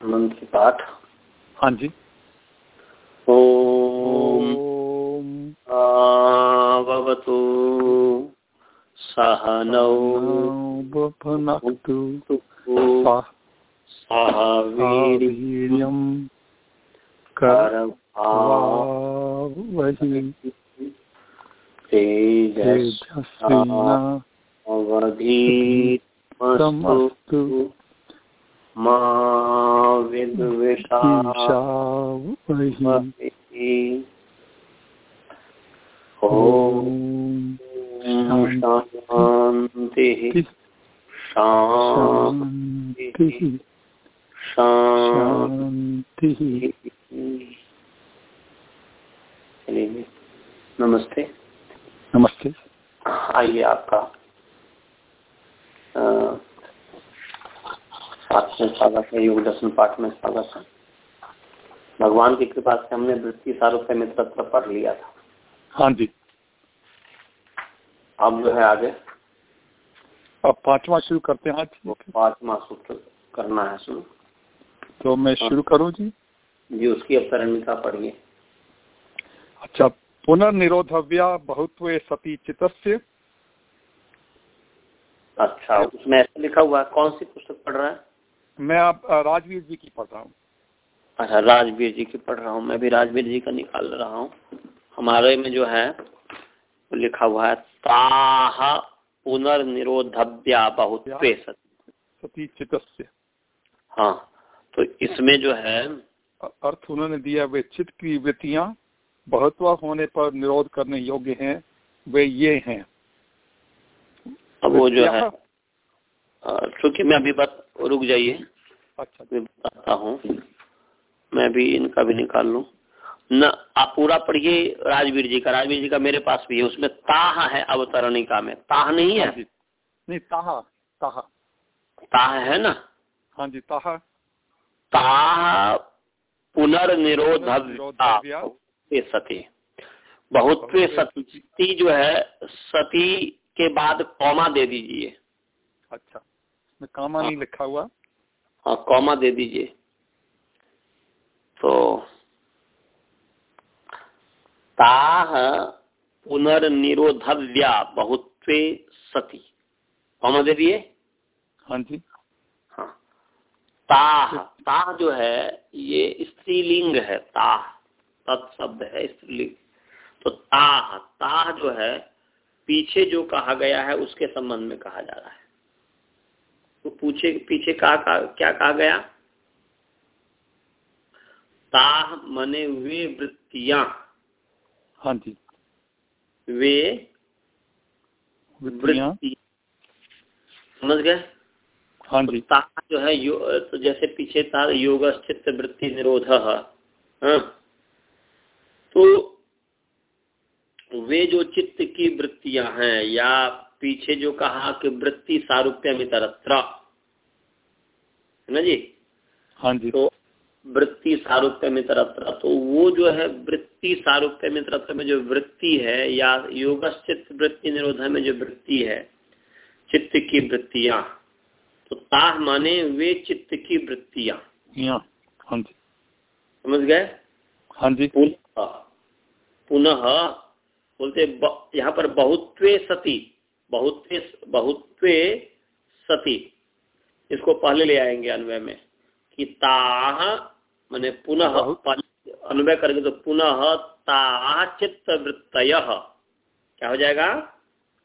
मंत्र पाठ हाँ जी। ओम भवतु सहनौ भुनक्तु सह वीर्यं करवावहि तेजस्विनावधीतमस्तु मा विद्विषावहि। ॐ शान्तिः। शान्तिः। शान्तिः। नमस्ते। नमस्ते। आइए आपका सातवें स्वागत है योग दर्शन पाठ में स्वागत है भगवान की कृपा से हमने वृत्ति सारूप्य मित्र पढ़ लिया था। हाँ जी। अब जो है आगे। अब पांचवा शुरू करते हैं आज। पांचवा सूत्र करना है शुरू। तो मैं शुरू करूँ जी? जी उसकी अवतरणिका पढ़िए। अच्छा पुनर्निरोधव्या बहुत सती चित अच्छा उसमें ऐसा लिखा हुआ है कौन सी पुस्तक पढ़ रहा है? मैं आप राजवीर जी की पढ़ रहा हूँ। अच्छा राजवीर जी की पढ़ रहा हूँ। मैं भी राजवीर जी का निकाल रहा हूँ। हमारे में जो है वो लिखा हुआ है ताह पुनर्निरोधव्या बहुत हाँ तो इसमें जो है अर्थ उन्होंने दिया वे चित्त की वृत्तियाँ बहुत्व होने पर निरोध करने योग्य हैं वे ये हैं। अब वो जो है क्योंकि मैं अभी बात रुक जाइए। अच्छा। मैं बताता हूँ। मैं भी इनका भी निकाल लूँ। न आप पूरा पढ़िए राजवीर जी का। राजवीर जी का मेरे पास भी है। उसमें ताह है अवतरणिका में। ताह नहीं है? नहीं ताह ताह। ताह है ना? हाँ जी ताह। ताह पुनर्निरोध सती। बहुत सती जो है सती के बाद कौमा दे दीजिए। अच्छा। में कौमा नहीं लिखा हुआ? हाँ कौमा दे दीजिए। तो ताह पुनर्निरोधव्या बहुत्वे सती। कौमा दे दिए? हाँ जी। हाँ। ताह ताह जो है ये स्त्रीलिंग है ताह। तत्शब्द है स्त्रीलिंग। तो ताह ताह जो है पीछे जो कहा गया है उसके संबंध में कहा जा रहा है। तो पूछे पीछे कहा, कहा क्या कहा गया? ताह मने वे वृत्तियाँ। हाँ जी। वे वृत्तियाँ। समझ गए? हाँ जी। ताह जो है यो, तो जैसे पीछे था योग स्थित वृत्ति निरोध हाँ। तो वे जो चित्त की वृत्तियाँ हैं या पीछे जो कहा कि वृत्ति सारूप्य मितरत्र है ना जी? हाँ जी। तो वृत्ति सारूप्य मितरत्र तो वो जो है वृत्ति सारूप्य मितरत्र में जो वृत्ति है या योगश्चित वृत्ति निरोध में जो वृत्ति है चित्त की वृत्तियाँ तो ताह माने वे चित्त की वृत्तियाँ। हाँ जी। समझ गए? हाँ जी। पुनः पुनः बोलते यहाँ पर बहुत सती। बहुत्वे बहुत्वे सती। इसको पहले ले आएँगे अन्वय में कि ताह मैंने पुनः अन्वय करेंगे तो पुनः ताह चित्त वृत्त क्या हो जाएगा?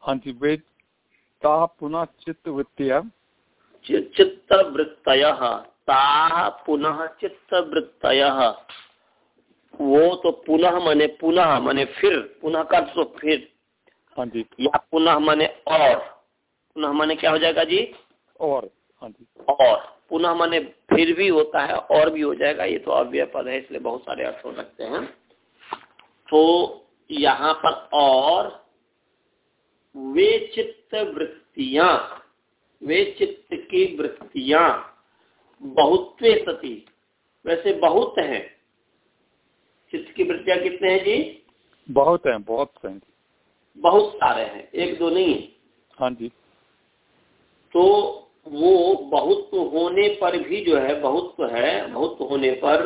हाँ जी वे ताह पुनः चित्त वृत्तिया चित्त वृत्त ताह पुनः चित्त वृत्त वो तो पुनः मने पुनः मने फिर पुनः कर तो फिर। हाँ जी। या पुनः माने और। पुनः माने क्या हो जाएगा जी? और हाँ जी। और। पुनः माने फिर भी होता है और भी हो जाएगा। ये तो अव्यय पद है इसलिए बहुत सारे अर्थ हो सकते हैं। तो यहाँ पर और वे चित्त वृत्तियाँ वे चित्त की वृत्तियाँ बहुत्वे सती। वैसे बहुत हैं। चित्त की वृत्तियाँ कितने हैं जी? बहुत हैं बहुत हैं। बहुत सारे हैं एक दो नहीं है। हाँ जी। तो वो बहुत होने पर भी जो है बहुत है बहुत होने पर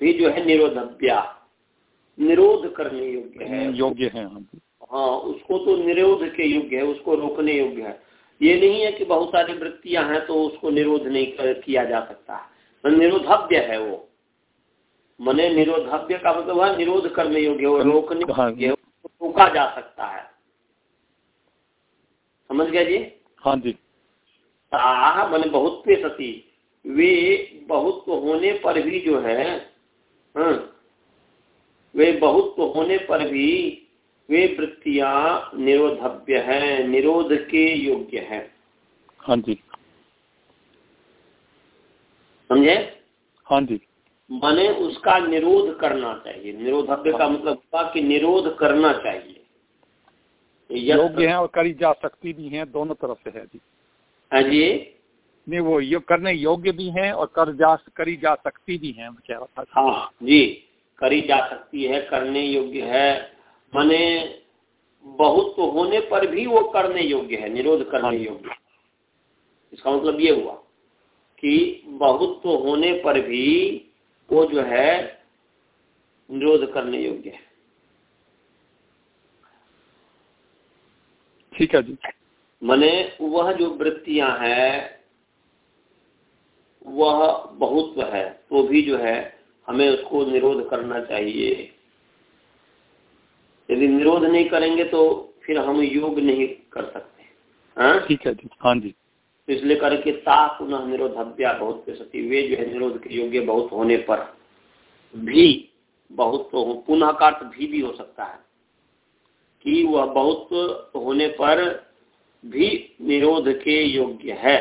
भी जो है निरोधव्या निरोध करने योग्य है। योग्य है हाँ, हाँ उसको तो निरोध के योग्य है उसको रोकने योग्य है। ये नहीं है कि बहुत सारी वृत्तियाँ हैं तो उसको निरोध नहीं कर, किया जा सकता। है निरोधव्य है वो। मने निरोधव्य का मतलब है निरोध करने योग्य वो रोकने हाँ। योग्य रोका जा सकता है। समझ गया जी? हाँ जी। ताह मन बहुत पे सती वे बहुत होने पर भी जो है हाँ, वे बहुत होने पर भी वे वृत्तियाँ निरोधव्य हैं निरोध के योग्य हैं। हाँ जी। समझे? हाँ जी। माने उसका निरोध करना चाहिए। निरोधव्य का मतलब हुआ कि निरोध करना चाहिए। योग्य है और करी जा सकती भी है दोनों तरफ़ से है जी। हाँ जी। नहीं वो यो करने योग्य भी है और कर जा करी जा सकती भी है था। हाँ जी। करी जा सकती है करने योग्य है। माने बहुत तो होने पर भी वो करने योग्य है निरोध करने हाँ। योग्य इसका मतलब ये हुआ कि बहुत तो होने पर भी वो जो है निरोध करने योग्य है। ठीक है जी। मने वह जो वृत्तियाँ हैं वह बहुत है तो भी जो है हमें उसको निरोध करना चाहिए। यदि निरोध नहीं करेंगे तो फिर हम योग नहीं कर सकते। हाँ? ठीक है जी। हाँ जी। इसलिए करके ता पुनः निरोधव्या बहुत सती। वे जो है निरोध के योग्य बहुत होने पर भी बहुत तो पुनः का अर्थ भी भी हो सकता है कि वह बहुत होने पर भी निरोध के योग्य है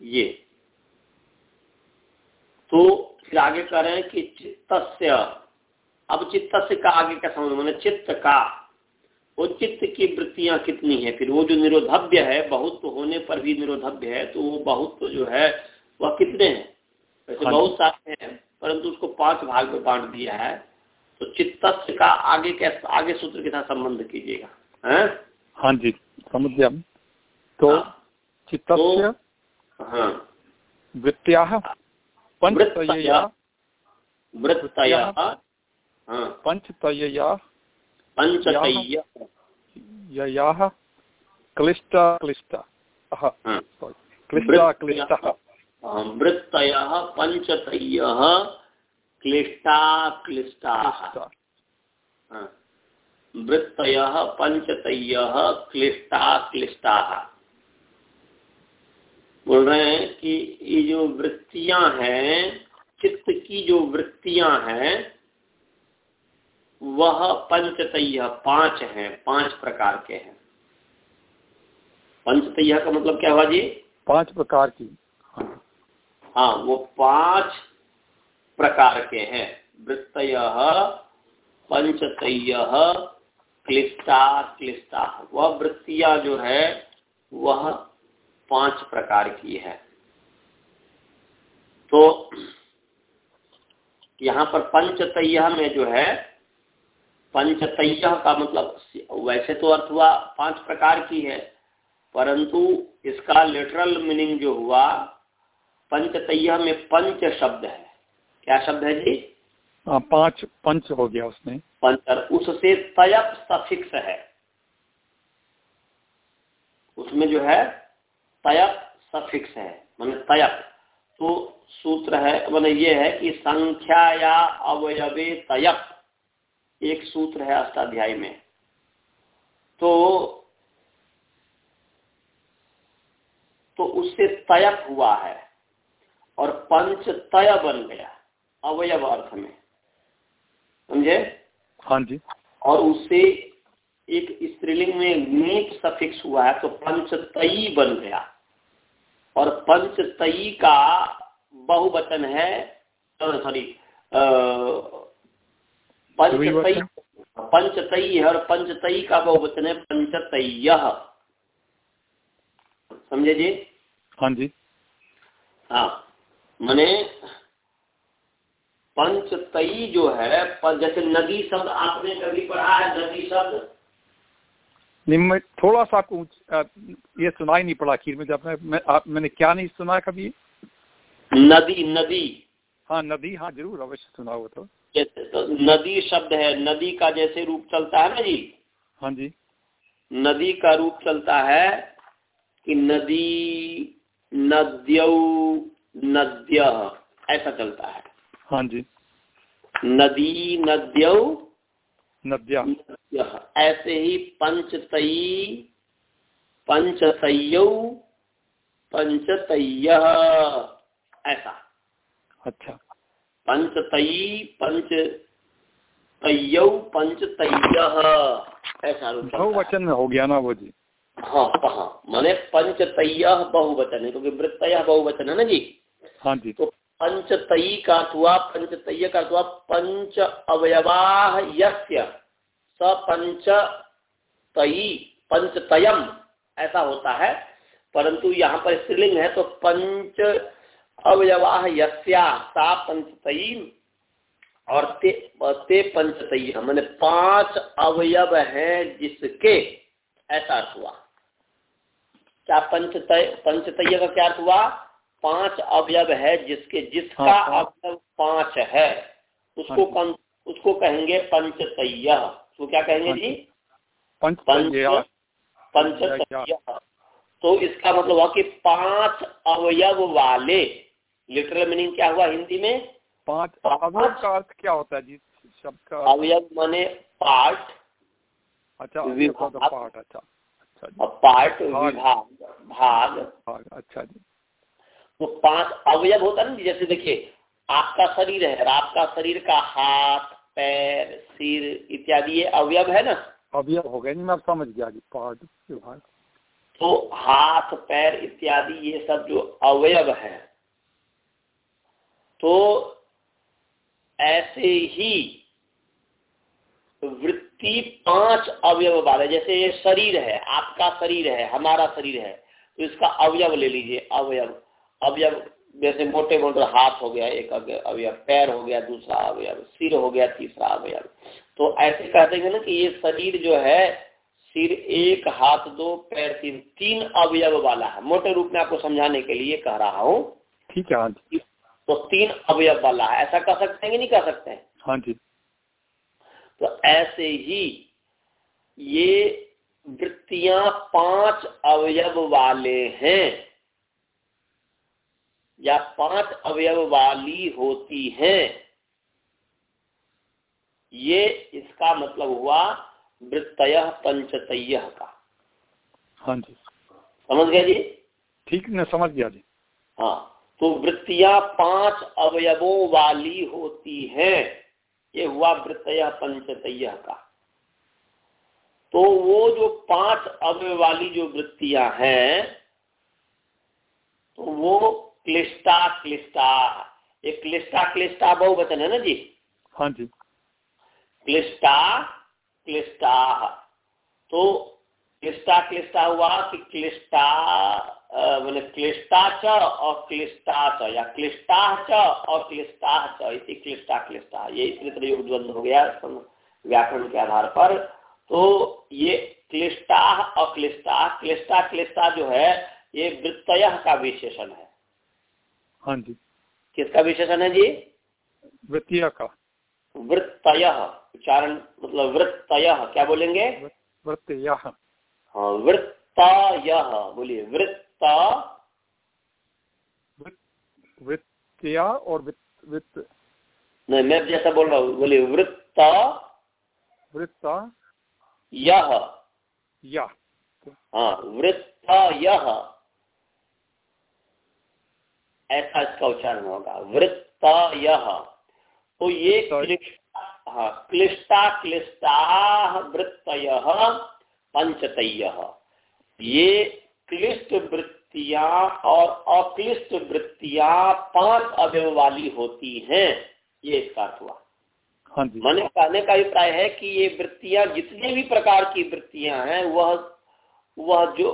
ये। तो फिर आगे कह रहे हैं कि चित्त अब चित्त का आगे क्या समझ मैंने चित्त का। वो चित्त की वृत्तियाँ कितनी है? फिर वो जो निरोधव्य है बहुत तो होने पर भी निरोधव्य है तो वो बहुत तो जो है वह कितने हैं? वैसे हाँ बहुत सारे हैं परंतु उसको पाँच भाग में बांट दिया है। तो चित्त का आगे कैसे आगे सूत्र के साथ संबंध कीजिएगा। हाँ? जी समझ गया। तो हाँ। चित्त हाँ। वृत्तिया पंचतया वृत्तया पंचतया पंचतय्याः क्लिष्टा क्लिष्टा। क्लिष्टा क्लिष्टः। वृत्तयः पञ्चतय्यः क्लिष्टा क्लिष्टाः। वृत्तयः पञ्चतय्यः क्लिष्टा क्लिष्टाः। बोल रहे हैं कि ये जो वृत्तियाँ हैं चित्त की जो वृत्तियाँ हैं वह पंचतय्य पाँच हैं पाँच प्रकार के हैं। पंचतय्य का मतलब क्या हुआ जी? पाँच प्रकार की। हाँ वो पाँच प्रकार के हैं। वृत्तय पंचतय्य क्लिष्टा क्लिष्टा। वह वृत्तियाँ जो है वह पाँच प्रकार की है। तो यहाँ पर पंचतय्य में जो है पंचतय्य का मतलब वैसे तो अर्थ हुआ पाँच प्रकार की है परंतु इसका लिटरल मीनिंग जो हुआ पंचतय्य में पंच शब्द है। क्या शब्द है जी? आ, हाँ, पाँच पंच हो गया उसमें। पंच उससे तयप सफिक्स है। उसमें जो है तयप सफिक्स है मान तयप। तो सूत्र है मान ये है कि संख्या या अवयवे तयप। एक सूत्र है अष्टाध्याय में। तो तो उससे तयप हुआ है और पंच तय बन गया अवयव अर्थ में। समझे? हाँ जी। और उससे एक स्त्रीलिंग में नीट सफिक्स हुआ है तो पंचतई बन गया। और पंचतई का बहुवचन है सॉरी पंचतई पंचतई और पंचतई का बहुवचन है पंचतय समझे जी? हाँ जी। हाँ। मैने पंचतई जो है जैसे नदी शब्द आपने कभी पढ़ा है नदी शब्द? मैं थोड़ा सा कुछ ये सुनाई नहीं पड़ा आखिर में जब मैं, मैं आप, मैंने क्या नहीं सुना कभी? नदी नदी। हाँ नदी हाँ ज़रूर अवश्य सुना हो तो। जैसे तो नदी शब्द है नदी का जैसे रूप चलता है ना जी? हाँ जी। नदी का रूप चलता है कि नदी नद्यौ नद्य ऐसा चलता है। हाँ जी। नदी नद्यौ नद्य। ऐसे ही पंचतई पंचतयौ पंचतय ऐसा। अच्छा। पंच तयौ पंचतय ऐसा रूप चलता है। बहुवचन में हो गया ना वो जी। हाँ हाँ माने पंचतय बहुवचन है क्योंकि वृत्तय बहुवचन है ना जी? हाँ जी। तो पंचतई का अर्थ हुआ पंचतय का अर्थ हुआ पंच अवयवा यस्य स पंच तई पंचतयम ऐसा होता है। परंतु यहाँ पर स्त्रीलिंग है तो पंच अवयवा यस्या सा पंचतई और ते, ते पंचतई मैंने पाँच अवयव हैं जिसके ऐसा अर्थ हुआ। क्या पंचतय पंचतय का क्या अर्थ हुआ? पाँच अवयव है जिसके जिसका हाँ, हाँ। अवयव पाँच है। उसको हाँ। कौन उसको कहेंगे पंचतय। उसको क्या कहेंगे हाँ। जी। पंच पंचतय। तो इसका मतलब हुआ कि पाँच अवयव वाले लिटरल मीनिंग क्या हुआ हिंदी में? पाँच अवयव का अर्थ क्या होता है? जी शब्द का अवयव माने पार्ट अच्छा विभाग। का पार्ट अच्छा। अच्छा पार्ट भाग। विभाग भाग। भाग, अच्छा जी। तो पाँच अवयव होता है ना जैसे देखिए आपका शरीर है और आपका शरीर का हाथ पैर सिर इत्यादि ये अवयव है ना? अवयव हो गए नहीं मैं समझ गया जी पार्ट विभाग। तो हाथ पैर इत्यादि ये सब जो अवयव है तो ऐसे ही वृत्ति पाँच अवयव वाले जैसे ये शरीर है, आपका शरीर है, हमारा शरीर है तो इसका अवयव ले लीजिए, अवयव। अवयव जैसे मोटे मोटे हाथ हो गया, एक अवयव, पैर हो गया, दूसरा अवयव, सिर हो गया, तीसरा अवयव। तो ऐसे कहते हैं ना कि ये शरीर जो है, सिर एक, हाथ दो, पैर तीन तीन अवयव वाला है। मोटे रूप में आपको समझाने के लिए कह रहा हूँ। ठीक है तो तीन अवयव वाला है। ऐसा कह सकते हैं कि नहीं कह सकते हैं? हाँ जी। तो ऐसे ही ये वृत्तियाँ पाँच अवयव वाले हैं। या पाँच अवयव वाली होती हैं। ये इसका मतलब हुआ वृत्तय पंचतय का। हाँ जी। समझ गया जी? ठीक मैं समझ गया जी। हाँ। तो वृत्तियाँ पाँच अवयवों वाली होती हैं। ये हुआ वृत्तय पंचतय का। तो वो जो पाँच अवय वाली जो वृत्तियाँ हैं तो वो क्लिष्टा क्लिष्टा। ये क्लिष्टा क्लिष्टा बहुवचन है ना जी? हाँ जी। क्लिष्टा क्लिष्टा। तो क्लिष्टा क्लिष्टा हुआ कि क्लिष्टा मैंने क्लिष्टा च और क्लिष्टा च या क्लिष्टा च और क्लिष्टा च इसी क्लिष्टा क्लिष्टा ये इतने तरह योग द्वंद हो गया व्याकरण के आधार पर। तो ये क्लिष्टा और क्लिष्टा क्लिष्टा क्लिष्टा जो है ये वृत्तय का विशेषण है। हाँ जी। किसका विशेषण है जी? वृत्तिया का। वृत्तय उच्चारण मतलब वृत्तय क्या बोलेंगे? वृत्तिया। हाँ वृत्तय बोलिए वृत्त वृत्तिया और वित्त वित्त नहीं मैं जैसा बोल रहा हूँ बोलिए वृत्त। वृत्ता। यह। या। हाँ वृत्त यह। ऐसा इसका उच्चारण होगा वृत्त यह। तो ये क्लिष्टा हाँ क्लिष्टा क्लिष्टा वृत्तय पंचतय। ये क्लिष्ट वृत्तियाँ और अक्लिष्ट वृत्तियाँ पाँच अवयव वाली होती हैं। ये इसका अर्थ हुआ। हाँ जी। मैंने कहने का अभिप्राय है कि ये वृत्तियाँ जितने भी प्रकार की वृत्तियाँ हैं वह वह जो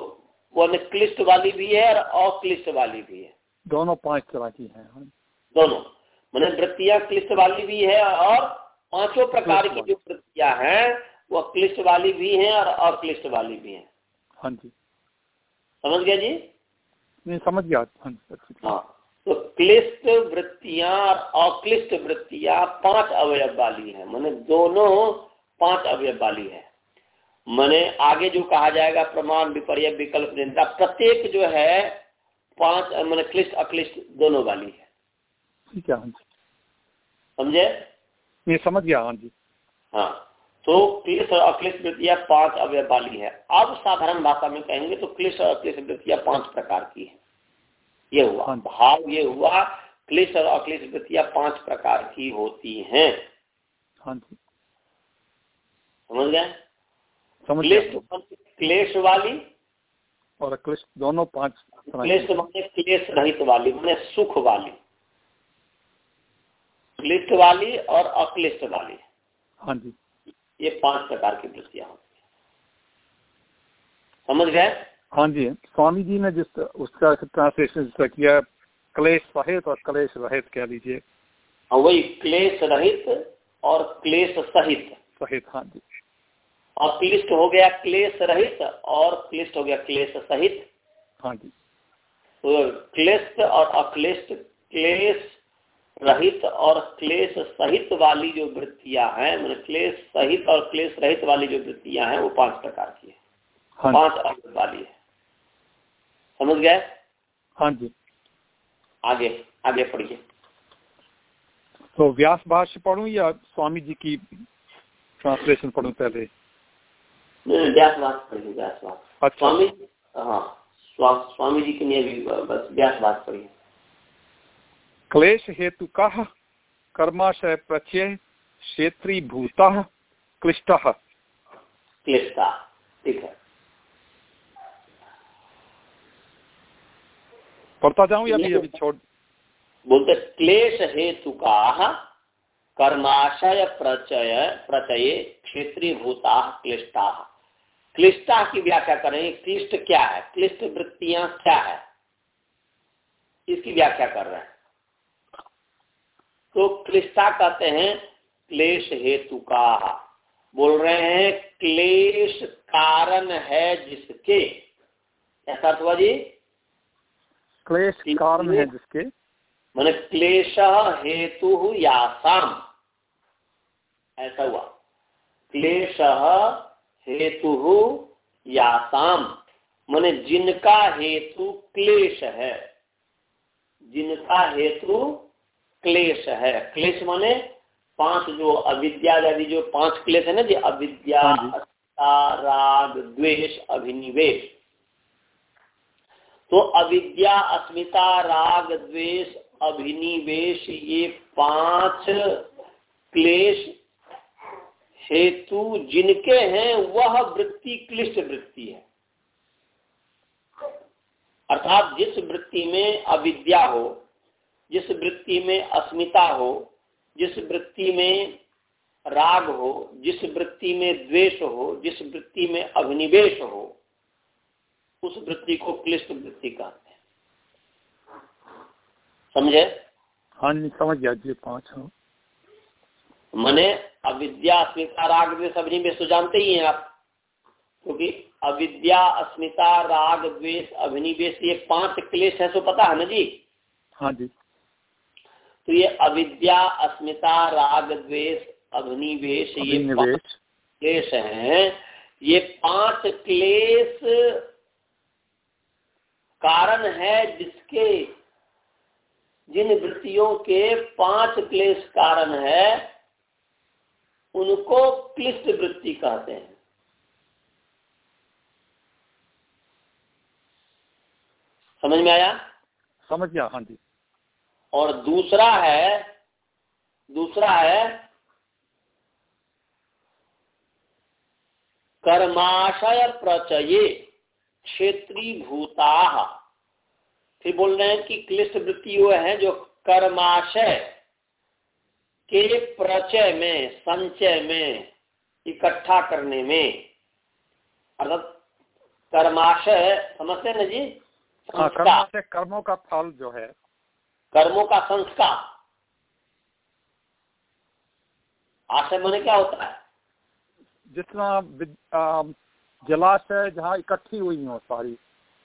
वह क्लिष्ट वाली भी है और अक्लिष्ट वाली भी है। दोनों पाँच तरह की हैं हाँ। दोनों। मैंने वृत्तियाँ क्लिष्ट वाली भी है और पाँचों प्रकार की जो वृत्तियाँ हैं वो क्लिष्ट वाली भी है और अक्लिष्ट वाली भी है। हाँ जी। समझ गया जी? नहीं समझ गया हाँ। तो क्लिष्ट वृत्तियाँ और अक्लिष्ट वृत्तियाँ पाँच अवयव वाली है। मैंने दोनों पाँच अवयव वाली है। मैंने आगे जो कहा जाएगा प्रमाण विपर्य विकल्प निंदा प्रत्येक जो है पाँच मैंने क्लिष्ट अक्लिष्ट दोनों वाली है। ठीक है हाँ जी। समझे? ये समझ गया हाँ जी। हाँ। तो क्लिष्ट और अक्लिष्ट वृत्तियाँ पाँच अवयव वाली है। अब साधारण भाषा में कहेंगे तो क्लिष्ट और अक्लिष्ट वृत्तियाँ पाँच प्रकार की है। ये हुआ। भाव ये हुआ क्लिष्ट और अक्लिष्ट वृत्तियाँ पाँच प्रकार की होती हैं। हाँ समझ गए? क्लिष्ट क्लेश वाली और क्लिष्ट दोनों पाँच क्लेश की। माने क्लेश रहित वाली माने सुख वाली। क्लिष्ट वाली और अक्लिष्ट वाली। हाँ जी। ये पाँच प्रकार की वृत्तियाँ होती हैं। समझ गए? हाँ जी स्वामी जी ने जिस उसका ट्रांसलेशन जिसका किया क्लेश सहित और क्लेश रहित कह लीजिए। हाँ वही क्लेश रहित और क्लेश सहित। सहित हाँ जी। और क्लिष्ट हो गया क्लेश रहित और क्लिष्ट हो गया क्लेश सहित। हाँ जी। तो क्लिष्ट और अक्लिष्ट क्लेश रहित और क्लेश सहित वाली जो वृत्तियाँ हैं मतलब क्लेश सहित और क्लेश रहित वाली जो वृत्तियाँ हैं वो पाँच प्रकार की है। हाँ पाँच अवयव वाली है। समझ गए? हाँ जी। आगे आगे पढ़िए। तो व्यास भाष्य पढ़ूं या स्वामी जी की ट्रांसलेशन पढ़ू पहले? व्यासवाद पढ़िए व्यासवाद अच्छा। स्वामी हाँ स्वा- स्वामी जी के लिए भी बस व्यासवाद पढ़िए। क्लेश हेतु का कर्माशय प्रत्यय क्षेत्री भूता क्लिष्ट क्लिष्टता ठीक है। पढ़ता जाऊँ या अभी अभी छोड़? बोलते क्लेश हेतु का कर्माशय प्रचय प्रचय क्षेत्रीय भूता क्लिष्टा। क्लिष्टा की व्याख्या करें क्लिष्ट क्या है? क्लिष्ट वृत्तियाँ क्या है? इसकी व्याख्या कर रहे हैं। तो क्लिष्टा कहते हैं क्लेश हेतु का। बोल रहे हैं क्लेश कारण है जिसके? ऐसा अर्थ हुआ जी? क्लेश कारण है जिसके? मैंने क्लेश हेतु यासाम ऐसा हुआ। क्लेश हेतु यासाम मैंने जिनका हेतु क्लेश है जिनका हेतु क्लेश है। क्लेश माने पाँच जो अविद्या आदि जो पाँच क्लेश है ना जी अविद्या हाँ राग द्वेष अभिनिवेश। तो अविद्या अस्मिता राग द्वेष अभिनिवेश ये पाँच क्लेश हेतु जिनके हैं वह वृत्ति क्लिष्ट वृत्ति है। अर्थात जिस वृत्ति में अविद्या हो जिस वृत्ति में अस्मिता हो जिस वृत्ति में राग हो जिस वृत्ति में द्वेष हो जिस वृत्ति में अभिनिवेश हो उस वृत्ति को क्लिष्ट वृत्ति कहते हैं। समझे? हाँ जी समझ गया जी पाँच हो मने अविद्या अस्मिता राग द्वेष अभिनिवेश तो जानते ही हैं आप क्योंकि तो अविद्या अस्मिता राग द्वेष अभिनिवेश ये पाँच क्लेश है सो पता है ना जी? हाँ जी। तो ये अविद्या अस्मिता राग द्वेष अग्निवेश ये पाँच क्लेश हैं। ये पाँच क्लेश कारण है जिसके जिन वृत्तियों के पाँच क्लेश कारण है उनको क्लिष्ट वृत्ति कहते हैं। समझ में आया? समझ गया हाँ जी। और दूसरा है दूसरा है कर्माशय प्रचये क्षेत्री भूता फिर बोल रहे हैं कि क्लिष्ट वृत्ति वो है जो कर्माशय के प्रचय में संचय में इकट्ठा करने में। अर्थात कर्माशय समझते हैं ना जी? हाँ संस्कार कर्म से कर्मों का फल जो है कर्मों का संस्कार। आशय माने क्या होता है? जितना जलाशय जहाँ इकट्ठी हुई हो सारी।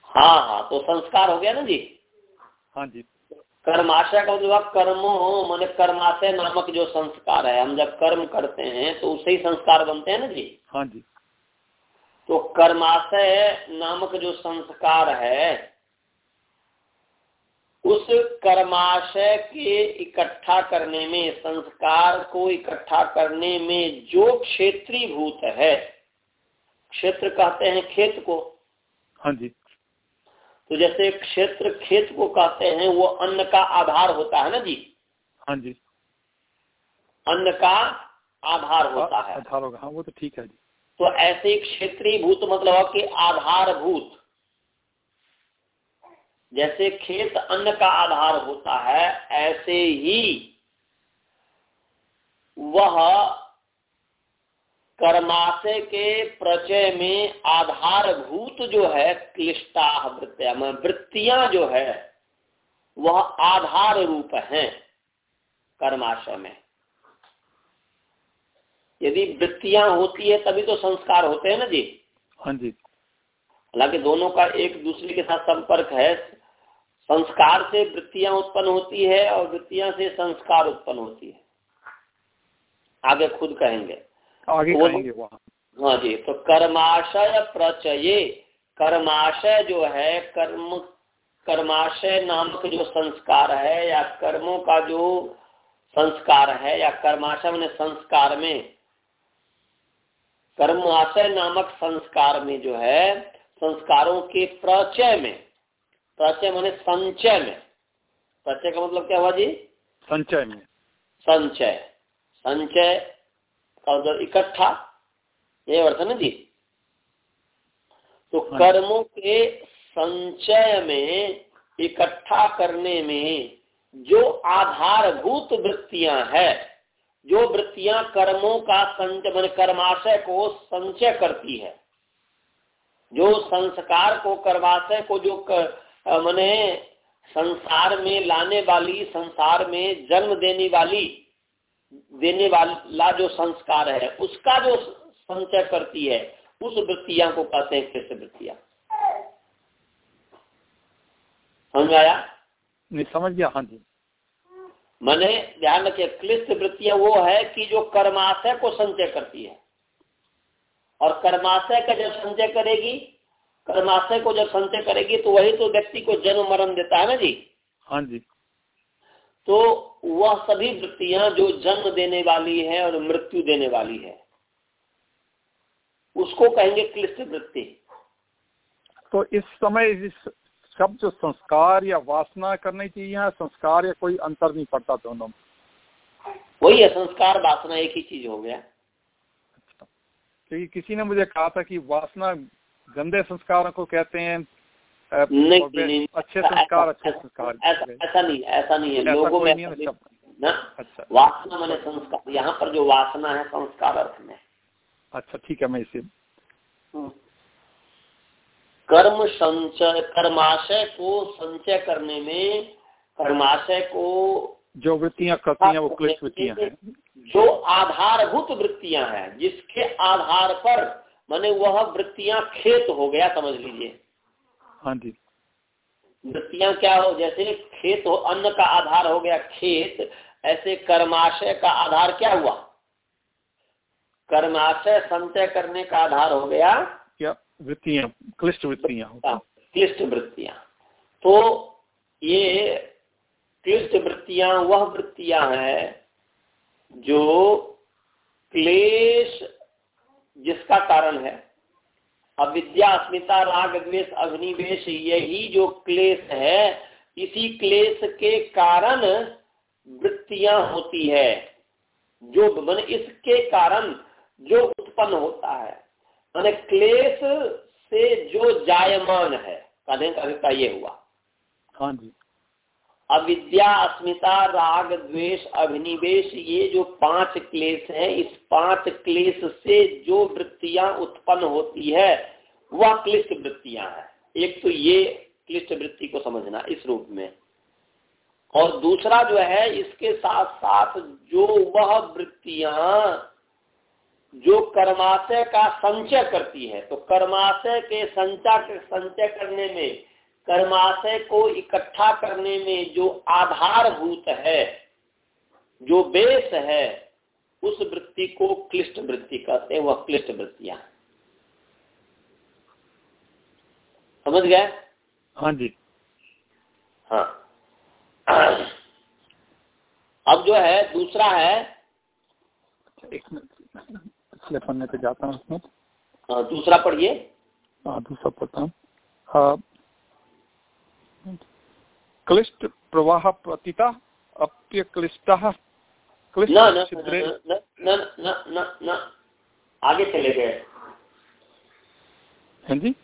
हाँ हाँ तो संस्कार हो गया ना जी? हाँ जी। कर्माशय का मतलब कर्मो मैंने कर्माशय नामक जो संस्कार है हम जब कर्म करते हैं तो उससे ही संस्कार बनते हैं ना जी? हाँ जी। तो कर्माशय नामक जो संस्कार है उस कर्माशय के इकट्ठा करने में संस्कार को इकट्ठा करने में जो क्षेत्रीय भूत है क्षेत्र कहते हैं खेत को। हाँ जी। तो जैसे क्षेत्र खेत को कहते हैं वो अन्न का आधार होता है ना जी? हाँ जी। अन्न का आधार होता है। आधार होगा। हाँ वो तो ठीक है जी। तो ऐसे क्षेत्रीय भूत मतलब कि आधारभूत। जैसे खेत अन्न का आधार होता है, ऐसे ही वह कर्माशय के प्रचय में आधारभूत जो है क्लिष्टा वृत्तिया वृत्तियाँ जो है, वह आधार रूप है कर्माशय में। यदि वृत्तियाँ होती है, तभी तो संस्कार होते हैं ना जी? हाँ जी। हालाँकि दोनों का एक दूसरे के साथ संपर्क है। संस्कार से वृत्तियाँ उत्पन्न होती है और वृत्तियाँ से संस्कार उत्पन्न होती है। आगे खुद कहेंगे। आगे तो कहेंगे हाँ जी तो कर्माशय प्रचये। कर्माशय जो है कर्म कर्माशय नामक जो संस्कार है या कर्मों का जो संस्कार है या कर्माशय मैंने संस्कार में कर्माशय नामक संस्कार में जो है संस्कारों के प्रचय में प्रचय मैंने संचय में। प्रचय का मतलब क्या हुआ जी? संचय में। संचय। संचय का मतलब इकट्ठा यही अर्थ है ना जी? तो हाँ। कर्मों के संचय में इकट्ठा करने में जो आधारभूत वृत्तियाँ है जो वृत्तियाँ कर्मों का संचय मान कर्माशय को संचय करती है जो संस्कार को कर्माशय को जो मैंने संसार में लाने वाली संसार में जन्म देने वाली देने वाला जो संस्कार है उसका जो संचय करती है उस वृत्तियाँ को कहते हैं कृष्ण वृत्तियाँ। समझ आया? नहीं समझ गया हाँ जी। मैंने ध्यान रखिए क्लिष्ट वृत्तियाँ वो है कि जो कर्माशय को संचय करती है। और कर्माशय का जब संचय करेगी कर्माशय को जब संचय करेगी तो वही तो व्यक्ति को जन्म मरण देता है ना जी? हाँ जी। तो वह सभी वृत्तियाँ जो जन्म देने वाली है और मृत्यु देने वाली है उसको कहेंगे क्लिष्ट वृत्ति। तो इस समय इस शब्द जो संस्कार या वासना करनी चाहिए संस्कार या कोई अंतर नहीं पड़ता दोनों वही है संस्कार वासना एक ही चीज़ हो गया। क्योंकि किसी ने मुझे कहा था कि वासना गंदे संस्कारों को कहते हैं नहीं, नहीं अच्छे संस्कार अच्छे संस्कार ऐसा ऐसा नहीं ऐसा नहीं है। लोगों में ना? अच्छा। वासना मैंने संस्कार यहाँ पर जो वासना है संस्कार अर्थ में। अच्छा ठीक है मैं इसे हम्म। कर्म संचय कर्माशय को संचय करने में कर्माशय को जो वृत्तियाँ करती हैं वो क्लिष्ट वृत्तियाँ हैं। जो आधारभूत वृत्तियाँ हैं जिसके आधार पर माने वह वृत्तियाँ खेत हो गया समझ लीजिए। हाँ जी। वृत्तियाँ क्या हो जैसे खेत हो अन्न का आधार हो गया खेत ऐसे कर्माशय का आधार क्या हुआ? कर्माशय संचय करने का आधार हो गया। क्या? वृत्तियाँ क्लिष्ट वृत्तियाँ। हाँ, क्लिष्ट वृत्तियाँ। तो ये क्लिष्ट वृत्तियाँ वह वृत्तियाँ हैं जो क्लेश जिसका कारण है, अविद्या, अस्मिता, राग, द्वेष अग्निवेश यही जो क्लेश है, इसी क्लेश के कारण वृत्तियाँ होती है। जो मन इसके कारण जो उत्पन्न होता है मैंने क्लेश से जो जायमान है। कहने का अभिप्राय ये हुआ। हाँ जी। अविद्या, अस्मिता, राग, द्वेष, अभिनिवेश, ये जो पाँच क्लेश हैं, इस पाँच क्लेश से जो वृत्तियाँ उत्पन्न होती है, वह क्लिष्ट वृत्तियाँ हैं। एक तो ये क्लिष्ट वृत्ति को समझना इस रूप में। और दूसरा जो है, इसके साथ साथ जो वह वृत्तियाँ, जो कर्माशय का संचय करती है तो कर्माशय के संचय संचय करने में कर्माशय को इकट्ठा करने में जो आधारभूत है जो बेस है उस वृत्ति को क्लिष्ट वृत्ति कहते हैं वह क्लिष्ट वृत्तियाँ। समझ गए? हाँ जी। हाँ। अब जो है दूसरा है। एक पिछले पन्ने पे जाता हूँ उसमें हाँ, दूसरा पढ़िए। हाँ दूसरा पढ़ता हूँ। हाँ, क्लिष्ट प्रवाह पतिता अप्य क्लिष्ट न न न न न न आगे चले गए। हाँ जी?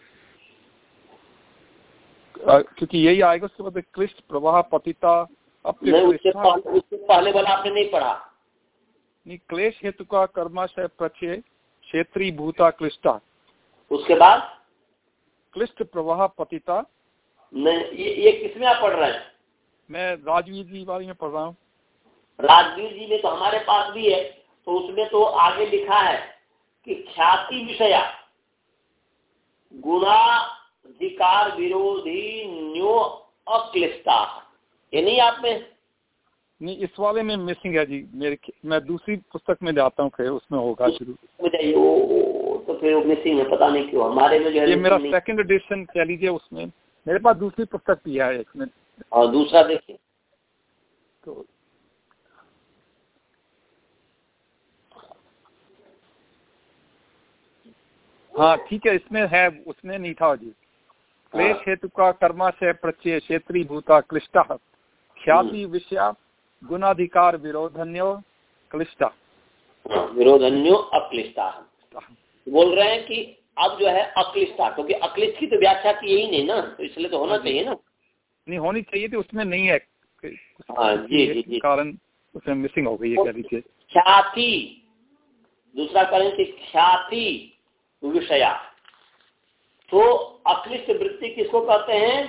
क्योंकि यही आएगा उसके बाद क्लिष्ट प्रवाह पतिता उससे पहले वाला आपने नहीं पढ़ा। नहीं क्लेश हेतु का कर्माशय प्रचय क्षेत्रीय भूता क्लिष्टा। उसके बाद? क्लिष्ट प्रवाह पतिता नहीं ये, ये किसमें आप पढ़ रहे हैं? मैं राजवीर जी बारे में पढ़ रहा हूँ। राजवीर जी में तो हमारे पास भी है तो उसमें तो आगे लिखा है कि ख्याति विषया गुणाधिकार विरोधी न्यो अक्लिष्टा। ये नहीं आप में? नहीं इस वाले में मिसिंग है जी। मेरे मैं दूसरी पुस्तक में जाता हूँ उसमें होगा शुरू। तो फिर मिसिंग है पता नहीं क्यों। हमारे में जो ये मेरा सेकंड एडिशन कह लीजिए उसमें। मेरे पास दूसरी पुस्तक भी है एक में और दूसरा देखिए। तो हाँ ठीक है इसमें है उसमें नहीं था जी। क्लेश हाँ। हेतु का कर्मा से प्रचय क्षेत्रीय भूता क्लिष्टा ख्याति हम्म। विषया गुणाधिकार विरोधन्यो क्लिष्टा। हाँ, विरोधन्यो अक्लिष्टा। बोल रहे हैं कि अब जो है अक्लिष्टा क्योंकि अक्लिष्ट की तो व्याख्या की यही नहीं ना तो इसलिए तो होना चाहिए ना। नहीं होनी चाहिए थी उसमें नहीं है। हाँ, जी जी जी। कारण उसमें मिसिंग हो गई है ख्याति। दूसरा करें कि ख्याति विषया। तो अक्लिष्ट वृत्ति किसको कहते हैं?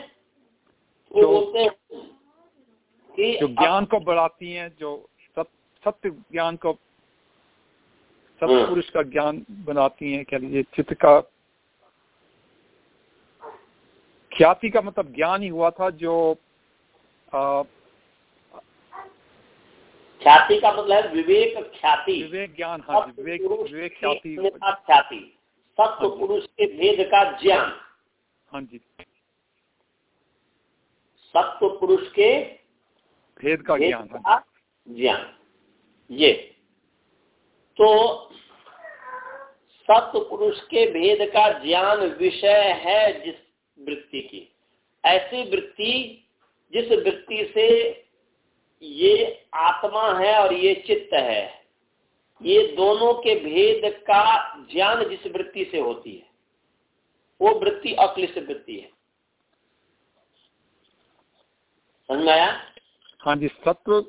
तो बोलते हैं कि जो ज्ञान को बढ़ाती हैं जो सत्य ज्ञान को सत्य हम्म। पुरुष का ज्ञान बनाती हैं कह लीजिए चित्त का। ख्याति का मतलब ज्ञान ही हुआ था जो ख्याति का मतलब है विवेक ख्याति। विवेक ज्ञान हाँ विवेक विवेक ख्याति। ख्याति। सत्य हाँ पुरुष के भेद का ज्ञान। हाँ जी। सत्य पुरुष के भेद का ज्ञान ज्ञान। ये। तो सत्य पुरुष के भेद का ज्ञान विषय है जिस वृत्ति की। ऐसी वृत्ति, जिस वृत्ति से ये आत्मा है और ये चित्त है, ये दोनों के भेद का ज्ञान जिस वृत्ति से होती है, वो वृत्ति अक्लिष्ट वृत्ति है। समझ आया? हाँ जी सत्व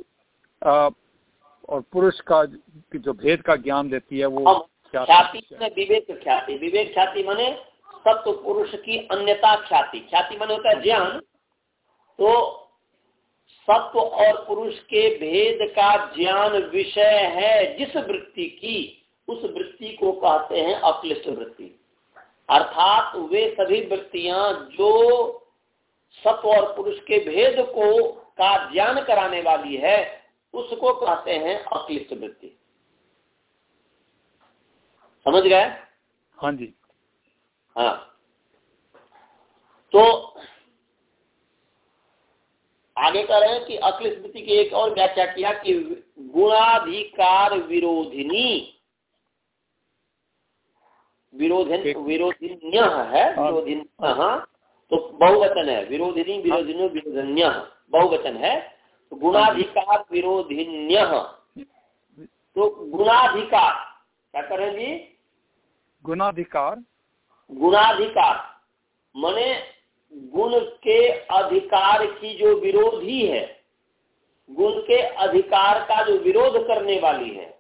और पुरुष का जो भेद का ज्ञान देती है वो ख्याति में विवेक ख्याति। विवेक ख्याति माने सत्व पुरुष की अन्यता ख्याति। ख्याति माने होता है ज्ञान। तो सत्व और पुरुष के भेद का ज्ञान विषय है जिस वृत्ति की उस वृत्ति को कहते हैं अक्लिष्ट वृत्ति। अर्थात वे सभी वृत्तियाँ जो सत्व और पुरुष के भेद को का ज्ञान कराने वाली है उसको कहते हैं अक्लिष्ट वृत्ति। समझ गए? हाँ जी। हाँ। तो आगे कह रहे हैं कि अक्लिष्ट वृत्ति की एक और व्याख्या किया कि गुणाधिकार विरोधिनी। विरोधन विरोधिन्य है हाँ। विरोधिन हाँ तो बहुवचन है। विरोधिनी विरोधिनो विरोधन्य। बहुवचन है। गुणाधिकार विरोधिन्य। तो गुणाधिकार क्या करें जी? गुणाधिकार। गुणाधिकार मने गुण के अधिकार की जो विरोधी है गुण के अधिकार का जो विरोध करने वाली है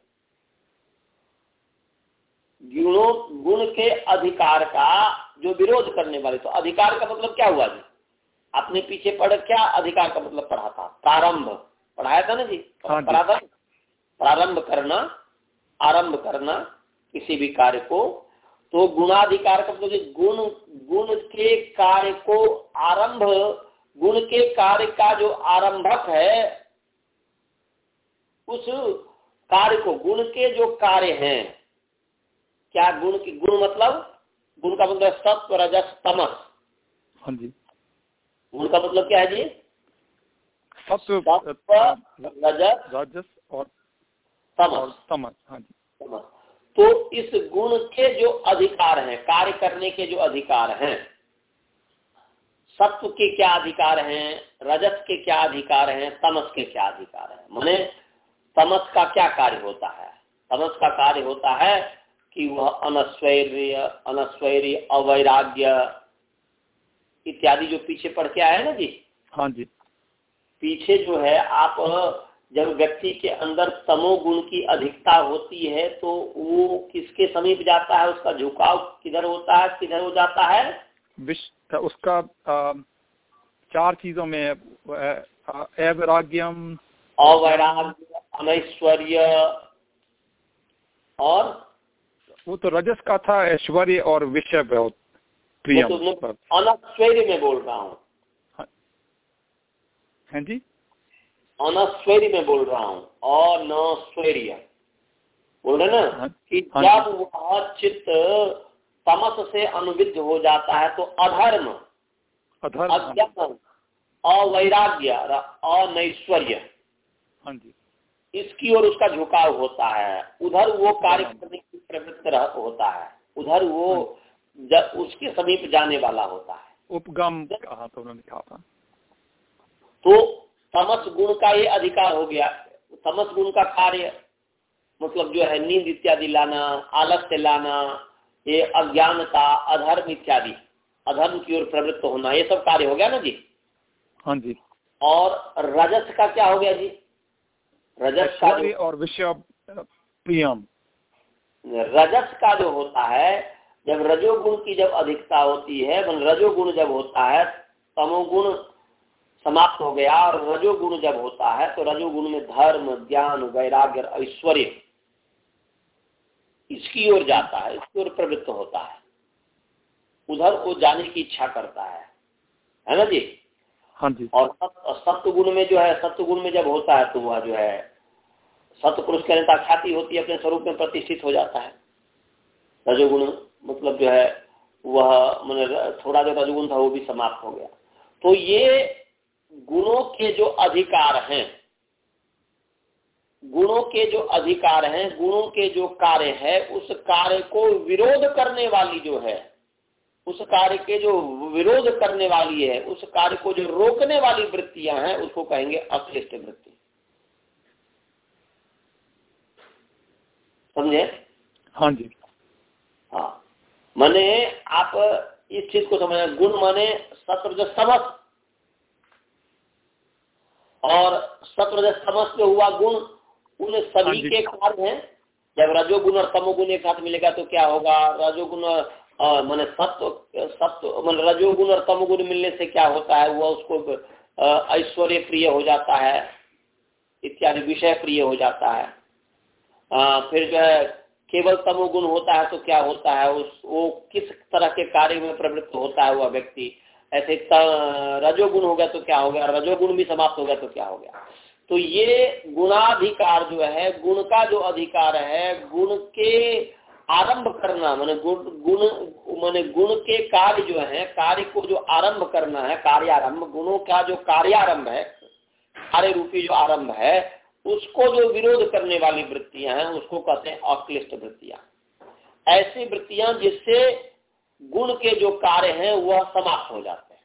गुणों गुण के अधिकार का जो विरोध करने वाले तो अधिकार का मतलब क्या हुआ जी? आपने पीछे पढ़ क्या अधिकार का मतलब पढ़ा था? प्रारंभ। पढ़ाया था ना जी? हाँ प्रारंभ। प्रारंभ करना आरंभ करना किसी भी कार्य को। तो गुणाधिकार का मतलब गुण गुण के कार्य को आरंभ गुण के कार्य का जो आरंभक है उस कार्य को गुण के जो कार्य हैं क्या गुण की गुण मतलब? गुण का मतलब सत्व रजस तमस। हाँ जी। गुण का मतलब क्या है जी? सत्व रजस रजस और तमस। तमस हाँ जी। तमस। तो इस गुण के जो अधिकार हैं कार्य करने के जो अधिकार हैं सत्व के क्या अधिकार हैं रजत के क्या अधिकार हैं तमस के क्या अधिकार हैं? माने तमस का क्या कार्य होता है? तमस का कार्य होता है कि वह अनस्वैर्य अनस्वैर्य अवैराग्य इत्यादि जो पीछे पढ़ के आया ना जी? हाँ जी। पीछे जो है आप जब व्यक्ति के अंदर तमोगुण की अधिकता होती है तो वो किसके समीप जाता है? उसका झुकाव किधर होता है? किधर हो जाता है? विश्व उसका आ, चार चीज़ों में अवैराग्यम अवैराग्य अनैश्वर्य और? वो तो रजस का था ऐश्वर्य और विषय बहुत। प्रिय तो में बोल रहा हूँ। हाँ, हाँ जी? अनस्वैर्य में बोल रहा हूँ। अनस्वैर्य बोल रहे ना? हाँ, कि हाँ जब वह चित्त तमस से अनुविध हो जाता है तो अधर्म अधर्म अज्ञान अवैराग्य अनैश्वर्य हाँ जी। इसकी ओर उसका झुकाव होता है। उधर वो कार्य करने की प्रवृत्त होता है। उधर वो जब उसके समीप जाने वाला होता है। उपगम कहा तो उन्होंने कहा था। तो तमस गुण का ये अधिकार हो गया। तमस गुण का कार्य मतलब जो है नींद इत्यादि लाना आलस्य लाना ये अज्ञानता अधर्म इत्यादि अधर्म की ओर प्रवृत्त होना ये सब कार्य हो गया ना जी? हाँ जी। और रजस का क्या हो गया जी? रजस का और विषय प्रियम। रजस का जो होता है जब रजोगुण की जब अधिकता होती है रजोगुण जब होता है तमोगुण समाप्त हो गया और रजोगुण जब होता है तो रजोगुण में धर्म ज्ञान वैराग्य ऐश्वर्य इसकी ओर जाता है इसकी ओर प्रवृत्त होता है। उधर वो जाने की इच्छा करता है। है ना जी? हाँ जी। और सत्य गुण में जो है सत्य गुण में जब होता है तो वह जो है सत्य पुरुष के ख्याति होती है अपने स्वरूप में प्रतिष्ठित हो जाता है। रजोगुण मतलब जो है वह मैंने थोड़ा जो रजोगुण था वो भी समाप्त हो गया। तो ये गुणों के जो अधिकार हैं गुणों के जो अधिकार हैं गुणों के जो कार्य है उस कार्य को विरोध करने वाली जो है उस कार्य के जो विरोध करने वाली है उस कार्य को जो रोकने वाली वृत्तियाँ हैं उसको कहेंगे अक्लिष्ट वृत्ति। समझे? हाँ जी। हाँ। मैंने आप इस चीज़ को समझ गुण माने सत्र जो समस्त। और सत्र समस्त हुआ गुण उन सभी हाँ के कार्य हैं। जब रजोगुण और तमोगुण एक साथ मिलेगा तो क्या होगा? रजोगुण मैंने सत्व सत्व मान रजोगुण और तमोगुण मिलने से क्या होता है? वह उसको ऐश्वर्य प्रिय हो जाता है। इत्यादि विषय प्रिय हो जाता है। आ, फिर जो है केवल तमोगुण होता है तो क्या होता है? उस, वो किस तरह के कार्य में प्रवृत्त होता है वह व्यक्ति? ऐसे रजोगुण हो गया तो क्या हो गया? रजोगुण भी समाप्त हो गया तो क्या हो गया? तो ये गुणाधिकार जो है, गुण का जो अधिकार है, गुण के आरंभ करना, माने गुण गुण, माने गुण के कार्य जो है, कार्य को जो आरंभ करना है, कार्यारंभ, गुणों का जो कार्यारंभ है, कार्य रूपी जो आरंभ है उसको जो विरोध करने वाली वृत्तियाँ हैं उसको कहते हैं अक्लिष्ट वृत्तियाँ। ऐसी वृत्तियाँ जिससे गुण के जो कार्य हैं वह समाप्त हो जाते हैं।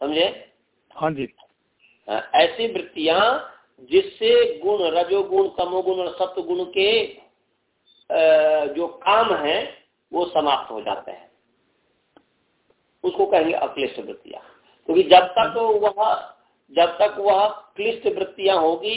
समझे? हाँ जी। ऐसी वृत्तियाँ जिससे गुण रजोगुण तमोगुण और सत्व गुण के जो काम है वो समाप्त हो जाते हैं। उसको कहेंगे अक्लिष्ट वृत्तियाँ। क्योंकि तो जब तक तो वह जब तक वह क्लिष्ट वृत्तियाँ होगी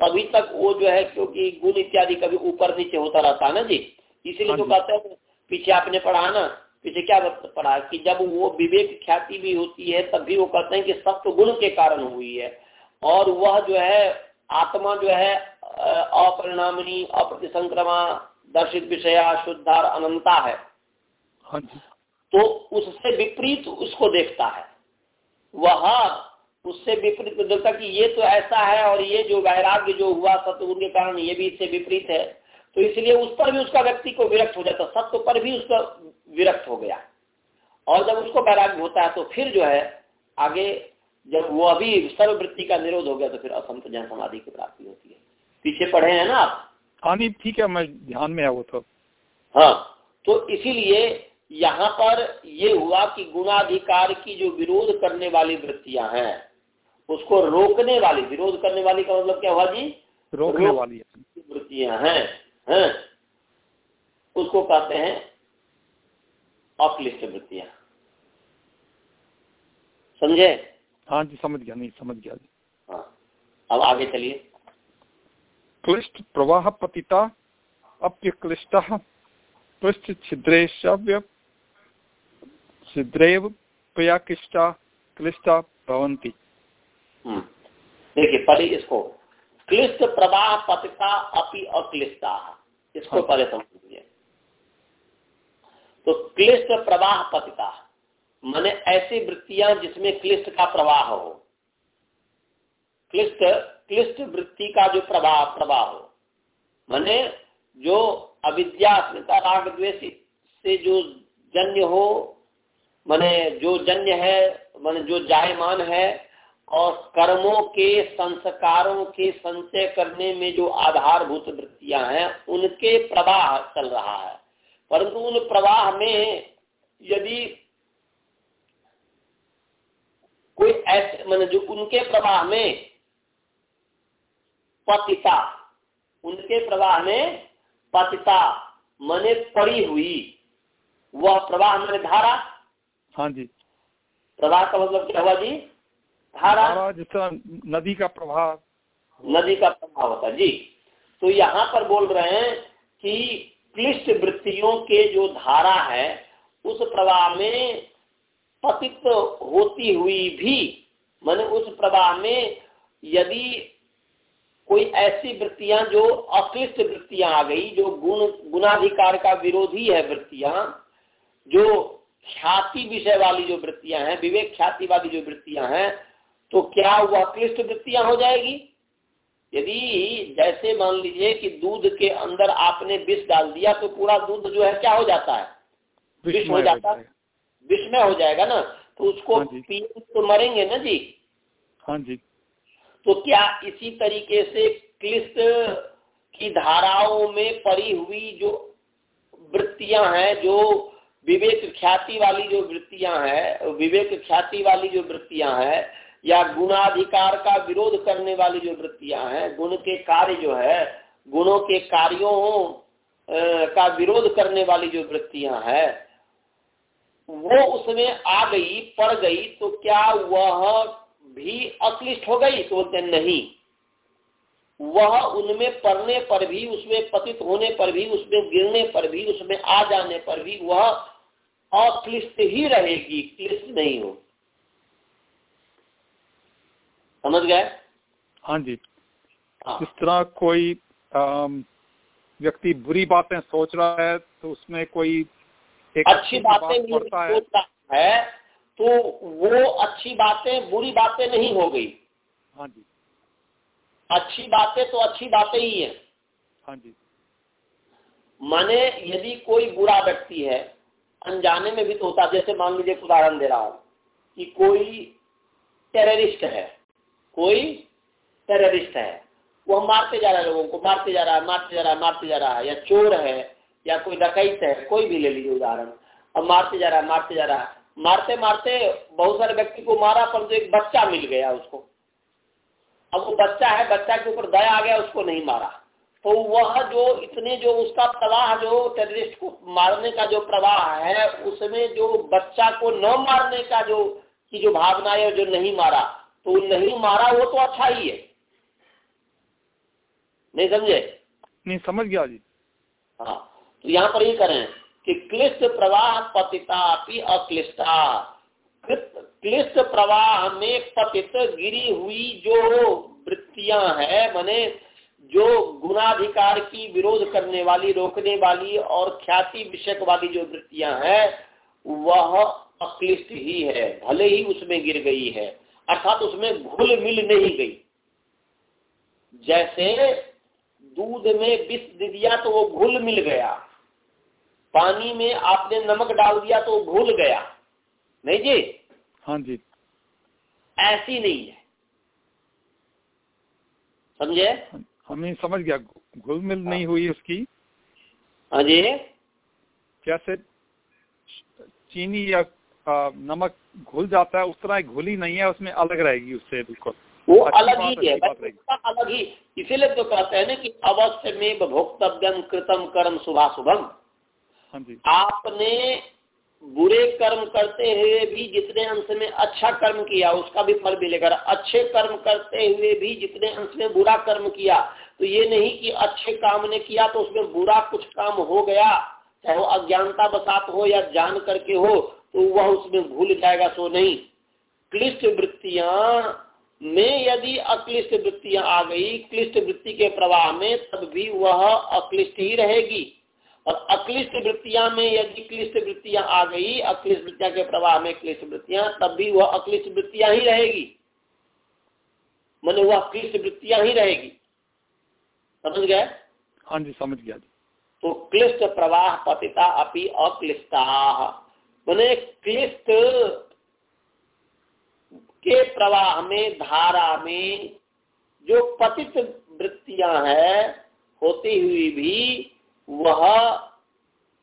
तभी तक वो जो है क्योंकि गुण इत्यादि कभी ऊपर नीचे होता रहता है ना जी? इसीलिए तो हाँ कहते हैं पीछे आपने पढ़ा ना पीछे क्या पढ़ा कि जब वो विवेक ख्याति भी होती है तब भी वो कहते हैं कि सत्य गुण के कारण हुई है। और वह जो है आत्मा जो है अपरिणामी अप्रतिसंक्रमा दर्शित विषया शुद्धार अनंता है। हाँ जी। तो उससे विपरीत उसको देखता है। वह उससे विपरीत देखता कि ये तो ऐसा है और ये जो वैराग्य जो हुआ सत्य के कारण ये भी इससे विपरीत है। तो इसलिए उस पर भी उसका व्यक्ति को विरक्त हो जाता सत्य पर भी उसका विरक्त हो गया। और जब उसको वैराग्य होता है तो फिर जो है आगे जब वो अभी सर्ववृत्ति का निरोध हो गया तो फिर असंत जन समाधि की प्राप्ति होती है। पीछे पढ़े हैं ना आप? हाँ नहीं ठीक है मैं ध्यान में है वो तो। हाँ तो इसीलिए यहाँ पर ये हुआ कि गुणाधिकार की जो विरोध करने वाली वृत्तियाँ हैं उसको रोकने वाली विरोध करने वाली का मतलब क्या हुआ जी? रोकने रोक वाली वृत्तियाँ हैं हैं। उसको कहते हैं अक्लिष्ट वृत्तियाँ समझे? हाँ जी समझ गया नहीं समझ गया जी। हाँ। अब आगे चलिए। क्लिष्ट प्रवाह पतिता अप्य क्लिष्ट पृष्ठ छिद्रे शव्य छिद्रेव पया क्लिष्टा हम्म। देखिए पहले इसको क्लिष्ट प्रवाह पतिता अपि अक्लिष्टा। इसको हाँ। पहले समझिए तो क्लिष्ट प्रवाह पतिता माने ऐसी वृत्तियाँ जिसमें क्लिष्ट का प्रवाह हो। क्लिष्ट क्लिष्ट वृत्ति का जो प्रवाह प्रवाह हो। माने जो अविद्या राग द्वेष से जो जन्य हो माने जो जन्य है माने जो जायमान है और कर्मों के संस्कारों के संचय करने में जो आधारभूत वृत्तियाँ हैं उनके प्रवाह चल रहा है। परंतु उन प्रवाह में यदि कोई ऐसे मान जो उनके प्रवाह में पतिता उनके प्रवाह में पतिता मने पड़ी हुई वह प्रवाह मैंने धारा? हाँ जी। प्रवाह का मतलब क्या हुआ जी? धारा जिस तरह नदी का प्रभाव नदी का प्रभाव होता जी। तो यहाँ पर बोल रहे हैं कि क्लिष्ट वृत्तियों के जो धारा है उस प्रवाह में पतित होती हुई भी मैंने उस प्रवाह में यदि कोई ऐसी वृत्तियाँ जो अक्लिष्ट वृत्तियाँ आ गई जो गुण गुणाधिकार का विरोधी है वृत्तियाँ जो ख्याति विषय वाली जो वृत्तियाँ हैं विवेक ख्याति वाली जो वृत्तियाँ हैं तो क्या वह क्लिष्ट वृत्तियाँ हो जाएगी। यदि जैसे मान लीजिए कि दूध के अंदर आपने विष डाल दिया तो पूरा दूध जो है क्या हो जाता है? विष हो जाता है। विषमय हो जाएगा ना? तो उसको हाँ पिए तो मरेंगे ना जी? हाँ जी। तो क्या इसी तरीके से क्लिष्ट की धाराओं में पड़ी हुई जो वृत्तियाँ हैं जो विवेक ख्याति वाली जो वृत्तियाँ हैं विवेक ख्याति वाली जो वृत्तियाँ हैं या गुणाधिकार का विरोध करने वाली जो वृत्तियाँ हैं, गुण के कार्य जो है, गुणों के कार्यों का विरोध करने वाली जो वृत्तियाँ हैं, वो उसमें आ गई, पड़ गई तो क्या वह भी अक्लिष्ट हो गई? तो बोलते नहीं। वह उनमें पड़ने पर भी, उसमें पतित होने पर भी, उसमें गिरने पर भी, उसमें आ जाने पर भी, वह अक्लिष्ट ही रहेगी, क्लिष्ट नहीं हो समझ गए? हाँ जी। हाँ। जिस तरह कोई व्यक्ति बुरी बातें सोच रहा है तो उसमें कोई एक अच्छी बातें सोच रहा है तो वो अच्छी बातें बुरी बातें नहीं हो गई। हाँ जी। अच्छी बातें तो अच्छी बातें ही है। हाँ जी। माने यदि कोई बुरा व्यक्ति है अनजाने में भी तो होता जैसे मान लीजिए उदाहरण दे रहा हूँ कि कोई टेररिस्ट है। कोई टेररिस्ट है। वो मारते जा रहा है लोगों को, मारते जा रहा है, मारते जा रहा है, मारते जा रहा है। या चोर है, या कोई डकैत है, कोई भी ले लीजिए उदाहरण। अब मारते जा रहा है, मारते जा रहा है। मारते मारते बहुत सारे व्यक्ति को मारा पर तो एक बच्चा मिल गया उसको। अब वो बच्चा है, बच्चा के ऊपर दया आ गया, उसको नहीं मारा। तो वह जो इतने जो उसका प्रवाह, जो टेररिस्ट को मारने का जो प्रवाह है, उसमें जो बच्चा को न मारने का जो, की जो भावना है, जो नहीं मारा तो नहीं मारा वो तो अच्छा ही है। नहीं समझे? नहीं समझ गया जी। हाँ तो यहाँ पर ये करें कि क्लिष्ट प्रवाह पतिता अक्लिष्टा। क्लिष्ट प्रवाह में पतित गिरी हुई जो वृत्तियाँ है माने जो गुणाधिकार की विरोध करने वाली रोकने वाली और ख्याति विषयक वाली जो वृत्तियाँ हैं वह अक्लिष्ट ही है भले ही उसमें गिर गई है। अर्थात उसमें घुल मिल नहीं गई। जैसे दूध में विष दे दिया तो वो घुल मिल गया। पानी में आपने नमक डाल दिया तो घुल गया। नहीं जी? हाँ जी। ऐसी नहीं है। समझे? हमें समझ गया घुल मिल नहीं हुई उसकी। हाँ जी। कैसे चीनी या नमक घुल जाता है उस तरह घुली नहीं है उसमें अलग रहेगी उससे बिल्कुल। वो अलग ही है अलग ही। इसीलिए तो कहते हैं ना कि अवश्य में भोक्तव्यम कृतम कर्म शुभा शुभम हाँ आपने बुरे कर्म करते हुए भी जितने अंश में अच्छा कर्म किया उसका भी फल मिलेगा। अच्छे कर्म करते हुए भी जितने अंश में बुरा कर्म किया तो ये नहीं कि अच्छे काम ने किया तो उसमें बुरा कुछ काम हो गया। चाहे वो अज्ञानता बसात हो या जान करके हो तो वह उसमें भूल जाएगा सो नहीं। क्लिष्ट वृत्तियाँ में यदि अक्लिष्ट वृत्तियाँ आ गई क्लिष्ट वृत्ति के प्रवाह में तब भी वह अक्लिष्ट ही रहेगी। और अक्लिष्ट वृत्तियाँ में यदि क्लिष्ट वृत्तियाँ आ गई अक्लिष्ट वृत्तियाँ के प्रवाह में क्लिष्ट वृत्तियाँ तब भी वह अक्लिष्ट वृत्तियाँ ही रहेगी। मैंने वह क्लिष्ट वृत्तियाँ ही रहेगी। समझ गए? हाँ जी समझ गया तो क्लिष्ट प्रवाह पतिता अपनी अक्लिष्टा। मैंने क्लिष्ट के प्रवाह में, धारा में जो पतित वृत्तियाँ हैं, होती हुई भी वह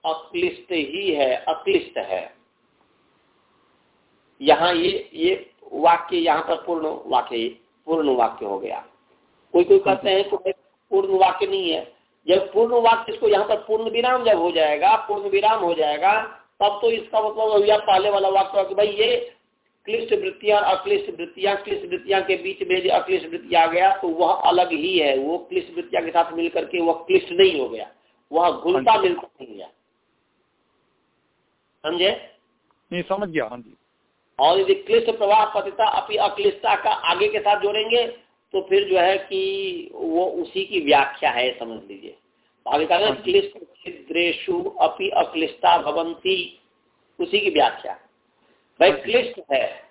अक्लिष्ट ही है, अक्लिष्ट है। यहाँ ये ये वाक्य यहाँ पर पूर्ण वाक्य पूर्ण वाक्य हो गया। कोई कोई कहते हैं कि पूर्ण वाक्य नहीं है। जब पूर्ण वाक्य इसको यहाँ पर पूर्ण विराम जब हो जाएगा, पूर्ण विराम हो जाएगा तब तो इसका मतलब हो गया पहले वाला वाक्य कि भाई ये क्लिष्ट वृत्तियाँ और अक्लिष्ट वृत्तियाँ क्लिष्ट वृत्तियाँ के बीच में जो अक्लिष्ट वृत्ति आ गया तो वह अलग ही है। वो क्लिष्ट वृत्तियाँ के साथ मिलकर के वह क्लिष्ट नहीं हो गया। वह घुलता हाँ मिलता नहीं गया। समझे? नहीं समझ गया हाँ जी। और यदि क्लिष्ट प्रवाह पतिता अपनी अक्लिष्टता का आगे के साथ जोड़ेंगे तो फिर जो है कि वो उसी की व्याख्या है समझ लीजिए। कहा हाँ क्लिष्ट छिद्रेशु अपी अक्लिष्टा भवंती उसी की व्याख्या। भाई हाँ क्लिष्ट है।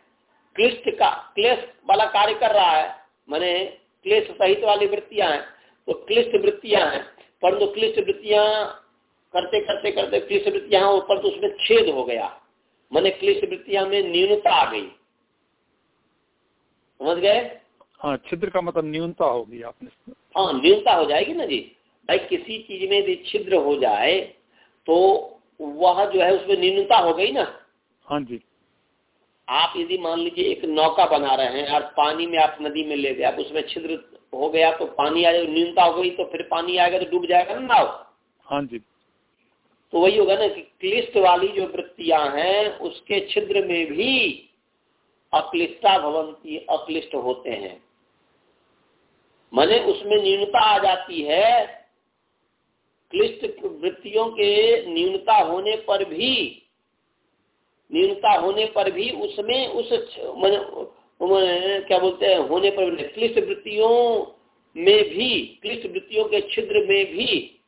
क्लिष्ट का क्लेश वाला कार्य कर रहा है। मैंने क्लेश सहित वाली वृत्तियाँ हैं। तो क्लिष्ट वृत्तियाँ हैं। परंतु क्लिष्ट वृत्तियाँ करते करते करते क्लिष्ट वृत्तियाँ ऊपर तो उसमें छेद हो गया। मैंने क्लिष्ट वृत्तियाँ में न्यूनता आ गई। समझ गए? हाँ छिद्र का मतलब न्यूनता होगी आपने। हाँ न्यूनता हो जाएगी ना जी। भाई किसी चीज़ में यदि छिद्र हो जाए तो वह जो है उसमें न्यूनता हो गई ना? हाँ जी। आप यदि मान लीजिए एक नौका बना रहे हैं और पानी में आप नदी में ले गए आप उसमें छिद्र हो गया तो पानी आ जाएगा न्यूनता हो गई तो फिर पानी आएगा तो डूब जाएगा ना नाव? हाँ जी। तो वही होगा ना कि क्लिष्ट वाली जो वृत्तियाँ हैं उसके छिद्र में भी अक्लिष्टा भवंती अक्लिष्ट होते हैं। माने उसमें न्यूनता आ जाती है क्लिष्ट वृत्तियों के न्यूनता होने पर भी, न्यूनता होने पर भी उसमें उस क्या बोलते हैं, होने पर क्लिष्ट वृत्तियों में भी, क्लिष्ट वृत्तियों के छिद्र में भी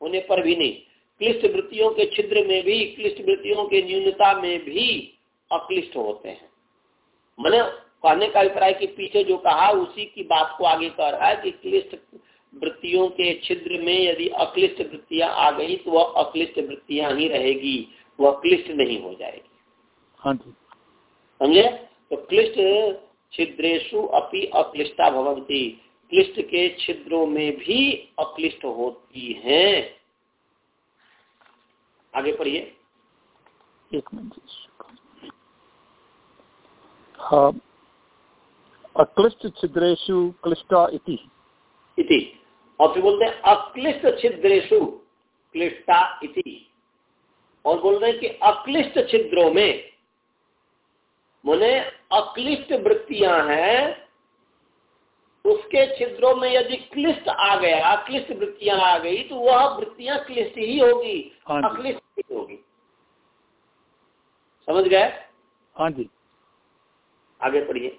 होने पर भी नहीं। क्लिष्ट वृत्तियों के छिद्र में भी, क्लिष्ट वृत्तियों के न्यूनता में भी अक्लिष्ट होते हैं। मैंने कहने का अभिप्राय कि पीछे जो कहा, उसी की बात को आगे कह रहा है कि क्लिष्ट वृत्तियों के छिद्र में यदि अक्लिष्ट वृत्तियाँ आ गई तो वह अक्लिष्ट वृत्तियाँ ही रहेगी। वह क्लिष्ट नहीं हो जाएगी। हाँ जी। समझे? तो क्लिष्ट छिद्रेशु अपि अक्लिष्टा भवंती क्लिष्ट के छिद्रों में भी अक्लिष्ट होती हैं। आगे पढ़िए। एक मिनट हाँ। अक्लिष्ट छिद्रेशु क्लिष्टा इति। इति। और फिर बोलते हैं अक्लिष्ट छिद्रेशु क्लिष्टा इति। और बोल रहे हैं कि अक्लिष्ट छिद्रों में मैंने अक्लिष्ट वृत्तियाँ हैं उसके छिद्रों में यदि क्लिष्ट आ गया क्लिष्ट वृत्तियाँ आ गई तो वह वृत्तियाँ क्लिष्ट ही होगी हाँ अक्लिष्ट ही होगी। समझ गए? हाँ जी। आगे पढ़िए।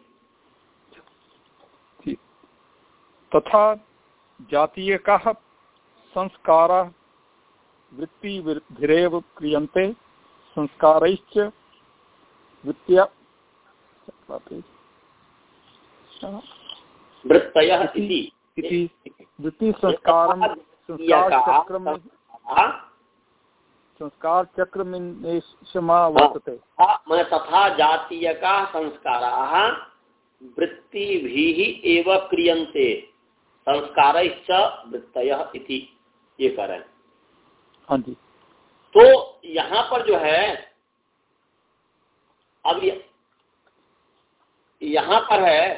तथा जातीय का संस्कार वृत्तिभिरेव क्रियन्ते संस्कारैश्च वृत्तिया वृत्तयः इति वृत्तिसंस्कारं संस्कारचक्रं संस्कारचक्रमिन्नेषमा वर्तते तथा जातीयकाः संस्काराः वृत्तिभिः एव क्रियन्ते। संस्कारैश्च वृत्तयः इति ये करें हाँ। जी। तो यहाँ पर जो है अब यहाँ पर है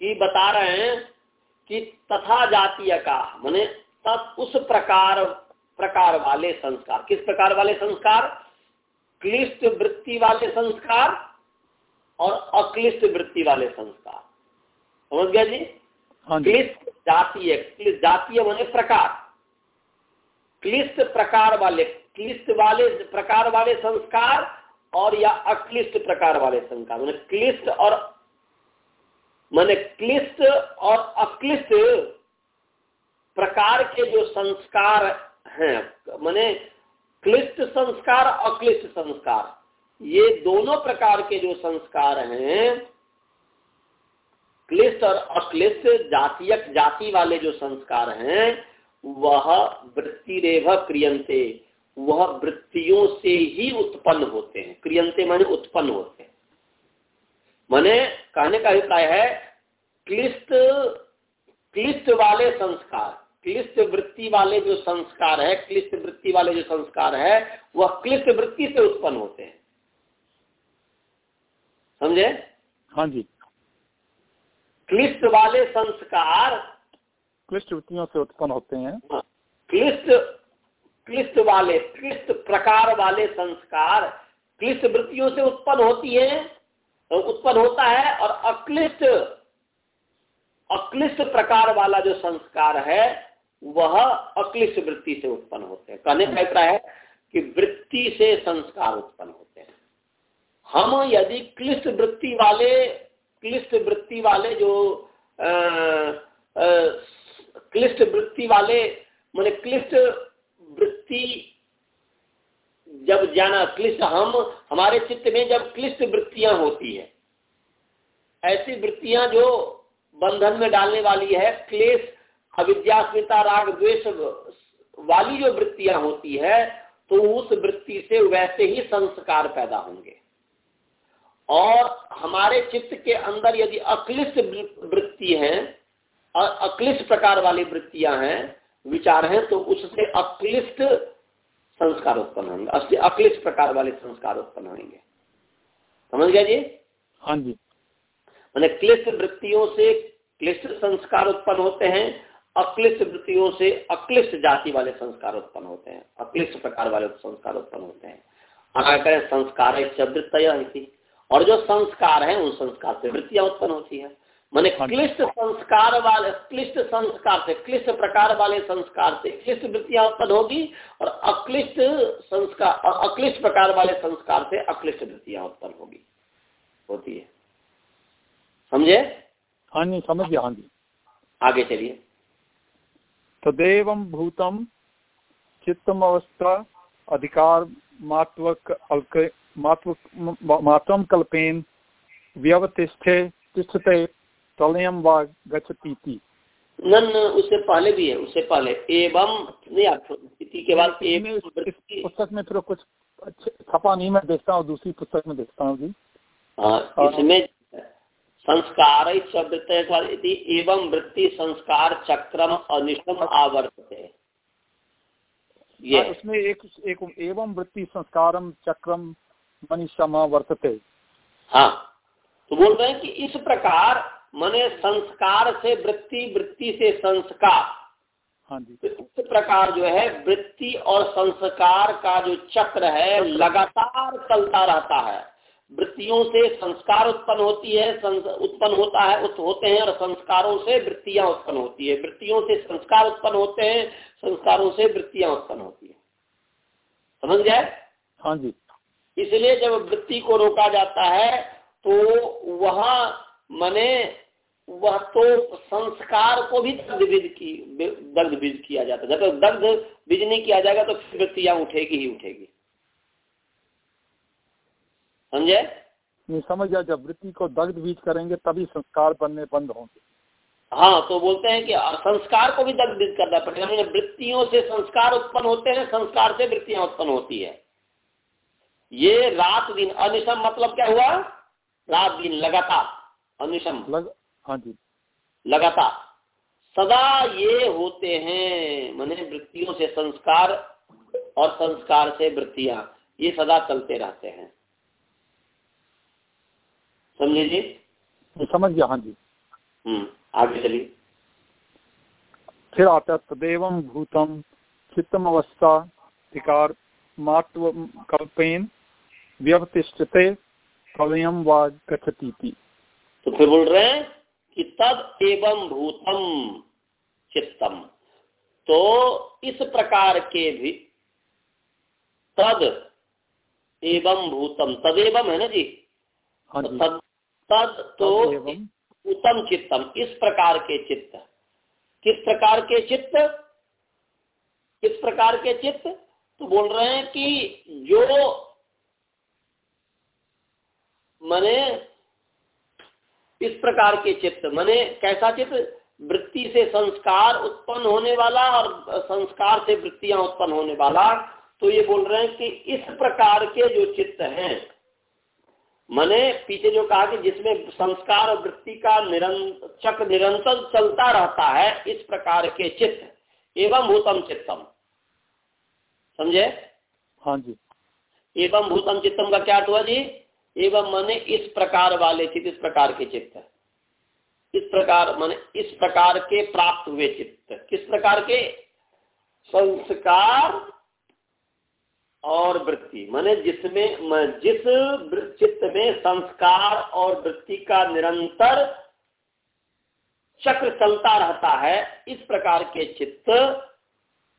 कि बता रहे हैं कि तथा जातीय का माने तब उस प्रकार प्रकार वाले संस्कार। किस प्रकार वाले संस्कार? क्लिष्ट वृत्ति वाले संस्कार और अक्लिष्ट वृत्ति वाले संस्कार। समझ गया जी? हाँ क्लिष्ट जातीय जातीय माने प्रकार। क्लिष्ट प्रकार वाले, क्लिष्ट वाले प्रकार वाले संस्कार और या अक्लिष्ट प्रकार वाले संस्कार। मैंने क्लिष्ट और मैंने क्लिष्ट और अक्लिष्ट प्रकार के जो संस्कार हैं, मैंने क्लिष्ट संस्कार, अक्लिष्ट संस्कार, ये दोनों प्रकार के जो संस्कार हैं क्लिष्ट और अक्लिष्ट जातीय जाति वाले जो संस्कार हैं, वह वृत्ति रेव क्रियंते वह वृत्तियों से ही उत्पन्न होते हैं। क्रियंते माने उत्पन्न होते हैं। माने कहने का अभिप्राय है, क्लिष्ट क्लिष्ट वाले संस्कार, क्लिष्ट वृत्ति वाले जो संस्कार है, क्लिष्ट वृत्ति वाले जो संस्कार है, वह क्लिष्ट वृत्ति से उत्पन्न होते हैं। समझे? हाँ जी। क्लिष्ट वाले संस्कार क्लिष्ट वृत्तियों से उत्पन्न होते हैं। हाँ, क्लिष्ट क्लिष्ट वाले क्लिष्ट प्रकार वाले संस्कार क्लिष्ट वृत्तियों से उत्पन्न होती है उत्पन्न होता है और अक्लिष्ट अक्लिष्ट प्रकार वाला जो संस्कार है वह अक्लिष्ट वृत्ति से उत्पन्न होते हैं। कहने का अभिप्राय है कि वृत्ति से संस्कार उत्पन्न होते हैं। हम यदि क्लिष्ट वृत्ति वाले क्लिष्ट वृत्ति वाले जो क्लिष्ट वृत्ति वाले, मैंने क्लिष्ट वृत्ति जब जाना, क्लिष्ट हम, हमारे चित्त में जब क्लिष्ट वृत्तियाँ होती है, ऐसी वृत्तियाँ जो बंधन में डालने वाली है, क्लेश, अविद्यास्मिता, राग, द्वेष वाली जो वृत्तियाँ होती है तो उस वृत्ति से वैसे ही संस्कार पैदा होंगे। और हमारे चित्त के अंदर यदि अक्लिष्ट वृत्ति है और अक्लिष्ट प्रकार वाली वृत्तियाँ हैं विचार हैं तो उससे अक्लिष्ट संस्कार उत्पन्न होंगे। अक्लिष्ट प्रकार वाले संस्कार उत्पन्न होंगे। समझ गया जी? हाँ जी। मैंने क्लिष्ट वृत्तियों से क्लिष्ट संस्कार उत्पन्न होते हैं अक्लिष्ट वृत्तियों से अक्लिष्ट जाति वाले संस्कार उत्पन्न होते हैं अक्लिष्ट प्रकार वाले संस्कार उत्पन्न होते हैं। अगर करें संस्कार वृत्तय और जो संस्कार है उन संस्कार से वृत्तियाँ उत्पन्न होती है। मैंने हाँ क्लिष्ट संस्कार वाले क्लिष्ट संस्कार से क्लिष्ट प्रकार वाले संस्कार से क्लिष्ट वृत्तियाँ उत्पन्न होगी और अक्लिष्ट संस्कार अक्लिष्ट प्रकार वाले संस्कार से अक्लिष्ट वृत्तियाँ उत्पन्न होगी। होती है। समझे? हाँ जी समझ गया हाँ जी। आगे चलिए। तदेव भूतम चित्तम अवस्था अधिकार मात्वक मात्वम कल्पेन व्यवतिष्ठे तिष्ठते प्रलयम व गच्छती न उससे पहले भी है उससे पहले एवं नहीं के बाद पुस्तक में फिर कुछ छपा नहीं मैं देखता हूँ दूसरी पुस्तक में देखता हूँ जी। हाँ इसमें संस्कार शब्द एवं वृत्ति संस्कार चक्रम अनिष्टम आवर्तते। ये। हाँ, उसमें एक एक एवं वृत्ति संस्कारम चक्रम मनीषम वर्तते। हाँ तो बोल रहे हैं कि इस प्रकार मने संस्कार से वृत्ति वृत्ति से संस्कार। हाँ जी। तो इस प्रकार जो है वृत्ति और संस्कार का जो चक्र है लगातार चलता रहता है। वृत्तियों से संस्कार उत्पन्न होती है उत्पन्न होता है होते हैं और संस्कारों से वृत्तियाँ उत्पन्न होती है। वृत्तियों से संस्कार उत्पन्न होते हैं संस्कारों से वृत्तियाँ उत्पन्न होती है। समझ गए? हाँ जी। इसलिए जब वृत्ति को रोका जाता है तो वह मने वह तो संस्कार को भी दग्ध बीज की दग्ध बीज किया जाता है। जब तक दग्ध बीज नहीं किया जाएगा तो फिर वृत्तियाँ उठेगी ही उठेगी। समझे? नहीं समझ गया जब वृत्ति को दग्ध बीज करेंगे तभी संस्कार बनने बंद होंगे। हाँ तो बोलते हैं कि संस्कार को भी दग्ध बीज करना पड़ेगा। वृत्तियों से संस्कार उत्पन्न होते हैं संस्कार से वृत्तियाँ उत्पन्न होती है। ये रात दिन अनिशम मतलब क्या हुआ? रात दिन लगातार अनिशम। लग, हाँ जी। लगातार। सदा ये होते हैं मैंने वृत्तियों से संस्कार और संस्कार से वृत्तियाँ। ये सदा चलते रहते हैं। समझे जी? समझ गया हाँ जी। हम्म आगे चलिए। फिर आता तदेव भूतम चित्तम अवस्था अधिकार मात्व कल्पेन। व्यवतिष्ठते प्रलयम व गच्छती तो फिर बोल रहे हैं कि तद एवं भूतम चित्तम। तो इस प्रकार के भी तद एवं भूतम तदेवम है ना जी? हाँ तो तद तद तो उत्तम चित्तम इस प्रकार के चित्त। किस प्रकार के चित्त? किस प्रकार के चित्त? तो बोल रहे हैं कि जो मने इस प्रकार के चित्त मने कैसा चित्त? वृत्ति से संस्कार उत्पन्न होने वाला और संस्कार से वृत्तियाँ उत्पन्न होने वाला। तो ये बोल रहे हैं कि इस प्रकार के जो चित्त हैं मने पीछे जो कहा कि जिसमें संस्कार और वृत्ति का निरंतर चक्र निरंतर चलता रहता है इस प्रकार के चित्त एवं भूतम चित्तम। समझे? हाँ जी। एवं भूतम चित्तम का क्या हुआ जी? एवं मने इस प्रकार वाले चित्त, इस प्रकार के चित्त। इस प्रकार, माने इस प्रकार के प्राप्त हुए चित्त। किस प्रकार के? संस्कार और वृत्ति। माने जिसमें जिस चित्त में संस्कार और वृत्ति का निरंतर चक्र चलता रहता है, इस प्रकार के चित्त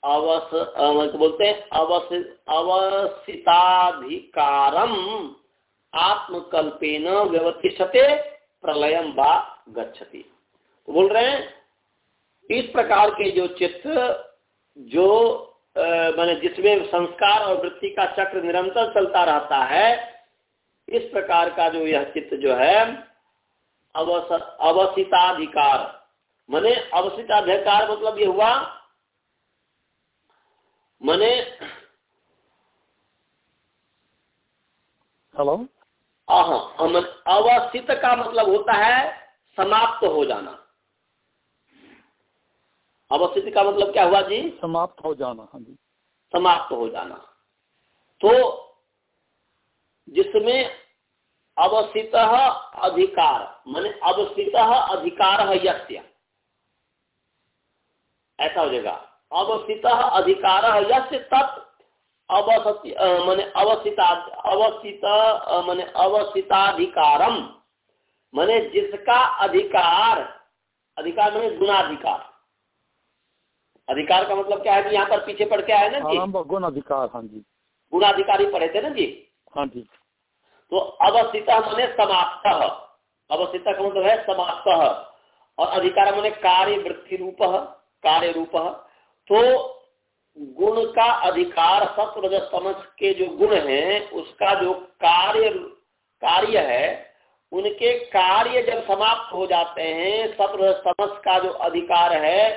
अवस बोलते हैं, अवस, अवसिताधिकारम। आत्मकल्पेन व्यवतिषते प्रलयम बा गच्छति। तो बोल रहे हैं, इस प्रकार के जो चित्त, जो मैंने जिसमें संस्कार और वृत्ति का चक्र निरंतर चलता रहता है, इस प्रकार का जो यह चित्त जो है, अवस, अवसिताधिकार। मैंने अवसिताधिकार मतलब ये हुआ, मैंने हेलो अवस्थित का मतलब होता है समाप्त हो जाना। अवस्थित का मतलब क्या हुआ जी? समाप्त हो जाना हाँ जी। समाप्त हो जाना। तो जिसमें अवस्थित अधिकार मान अवस्थित अधिकार है यस्य। ऐसा हो जाएगा। अवस्थित अधिकार है यस्य तत् अवस्थित मैंने अवस्थिता अवस्थित मैंने अवस्थिताधिकारम। मैंने जिसका अधिकार अधिकार मैंने गुणाधिकार। अधिकार का मतलब क्या है कि यहाँ पर पीछे पड़ के आए ना जी? गुण अधिकार हाँ जी। गुणाधिकारी पढ़े थे ना जी? हाँ जी। तो अवस्थित मैंने समाप्त अवस्थित का मतलब है समाप्त और अधिकार मैंने कार्य वृत्ति रूप कार्य रूप तो गुण का अधिकार सत्व के जो गुण हैं उसका जो कार्य कार्य है उनके कार्य जब समाप्त हो जाते हैं सत्व समझ का जो अधिकार है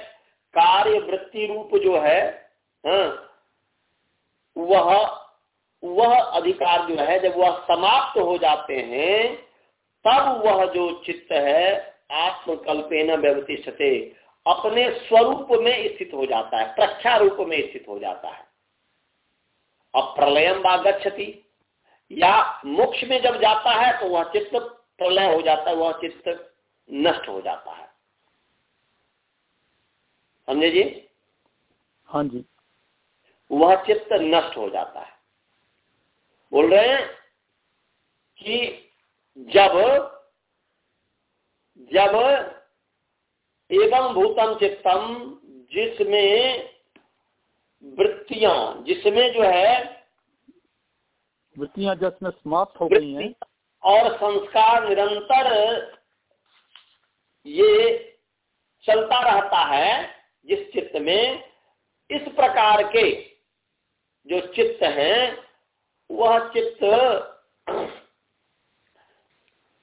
कार्य वृत्ति रूप जो है हाँ, वह वह अधिकार जो है जब वह समाप्त हो जाते हैं तब वह जो चित्त है आत्मकल्पेन व्यवतिष्ठते। अपने स्वरूप में स्थित हो जाता है प्रख्या रूप में स्थित हो जाता है। अब प्रलयम बागछति या मोक्ष में जब जाता है तो वह चित्त प्रलय हो जाता है वह चित्त नष्ट हो जाता है। समझे जी? हाँ जी। वह चित्त नष्ट हो जाता है। बोल रहे हैं कि जब जब एवं भूतम चित्तम जिसमें वृत्तियाँ जिसमें जो है वृत्तियाँ जिसमें समाप्त हो गई हैं। और संस्कार निरंतर ये चलता रहता है जिस चित्त में इस प्रकार के जो चित्त हैं वह चित्त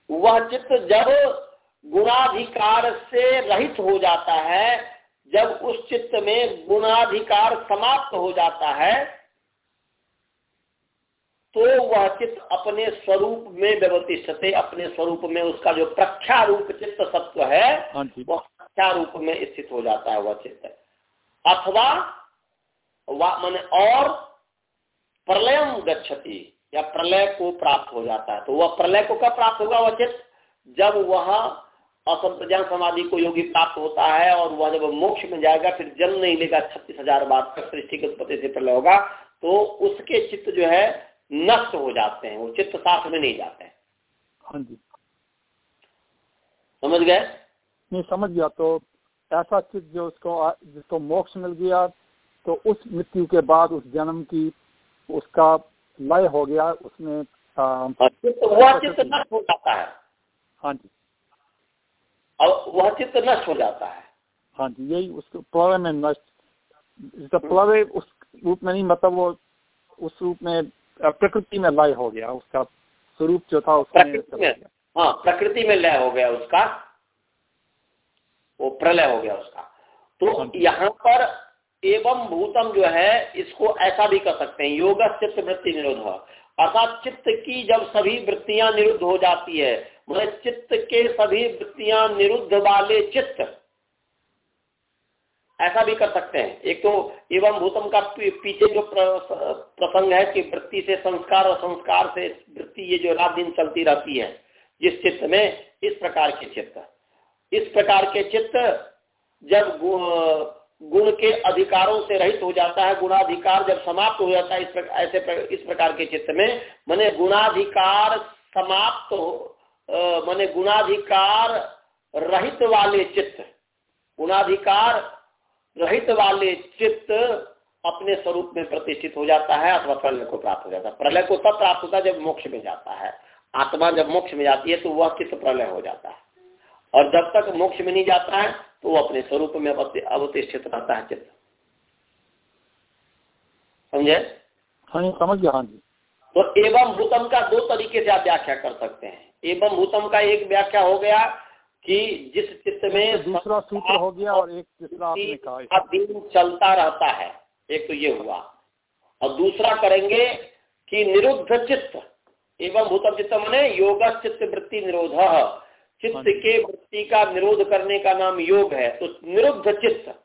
वह चित्त जब गुणाधिकार से रहित हो जाता है जब उस चित्त में गुणाधिकार समाप्त हो जाता है तो वह चित्त अपने स्वरूप में व्यवतिष्ठते अपने स्वरूप में उसका जो प्रख्या रूप चित्त सत्व है हाँ वह प्रख्या रूप में स्थित हो जाता है वह चित्त। अथवा मान और प्रलयम गच्छति या प्रलय को प्राप्त हो जाता है। तो वह प्रलय को कब प्राप्त होगा वह चित्त? जब वह असंप्रज्ञान समाधि को योगी प्राप्त होता है और वह जब मोक्ष में जाएगा फिर जन्म नहीं लेगा छत्तीस हज़ार बार सृष्टि के उत्पत्ति से प्रलय होगा तो उसके चित्त जो है नष्ट हो जाते हैं वो चित्त साथ में नहीं जाते हैं। हाँ जी। समझ गए? नहीं समझ गया तो ऐसा चित्त जो उसको जिसको मोक्ष मिल गया तो उस मृत्यु के बाद उस जन्म की उसका लय हो गया उसमें हाँ, चित्त चित्त नष्ट हो जाता है। हाँ जी। अब वह चित्त नष्ट हो जाता है। हाँ जी यही उसको प्रलय में नष्ट प्रलय उस रूप में नहीं मतलब वो उस रूप में प्रकृति में लय हो गया उसका स्वरूप जो था प्रकृति में हाँ प्रकृति में लय हो गया उसका वो प्रलय हो गया उसका। तो हाँ यहाँ पर एवं भूतम जो है इसको ऐसा भी कर सकते हैं योग चित्त वृत्ति निरोध। अर्थात चित्त की जब सभी वृत्तियाँ निरुद्ध हो जाती है मतलब चित्त के सभी वृत्तियाँ निरुद्ध वाले चित्त। ऐसा भी कर सकते हैं। एक तो एवं भूतम का पीछे जो प्रसंग है कि वृत्ति से संस्कार और संस्कार से वृत्ति ये जो रात दिन चलती रहती है जिस चित्त में इस प्रकार के चित्त। इस प्रकार के चित्त जब गुण के अधिकारों से रहित हो जाता है, गुणाधिकार जब समाप्त हो जाता है, इस प्रकार ऐसे इस प्रकार के चित्त में, मैंने गुणाधिकार समाप्त मैंने गुणाधिकार रहित वाले चित्त। गुणाधिकार रहित वाले चित्त अपने स्वरूप में प्रतिष्ठित हो जाता है अथवा प्रलय को प्राप्त हो जाता है। प्रलय को तब प्राप्त होता है जब मोक्ष में जाता है। आत्मा जब मोक्ष में जाती है तो वह चित्त प्रलय हो जाता है। और जब तक मोक्ष में नहीं जाता है तो वो अपने स्वरूप में अवतिष्ठित रहता है चित्त। समझे? हाँ समझ गया हाँ जी। तो एवं भूतम का दो तरीके से आप व्याख्या कर सकते हैं। एवं भूतम का एक व्याख्या हो गया कि जिस चित्त में दूसरा सूत्र हो गया और एक तीसरा दिन चलता रहता है। एक तो ये हुआ। और दूसरा करेंगे कि निरुद्ध चित्त एवं भूतम चित्त मैंने योग चित्त वृत्ति निरोध। चित्त हाँ के वृत्ति का निरोध करने का नाम योग है। तो निरुद्ध चित्त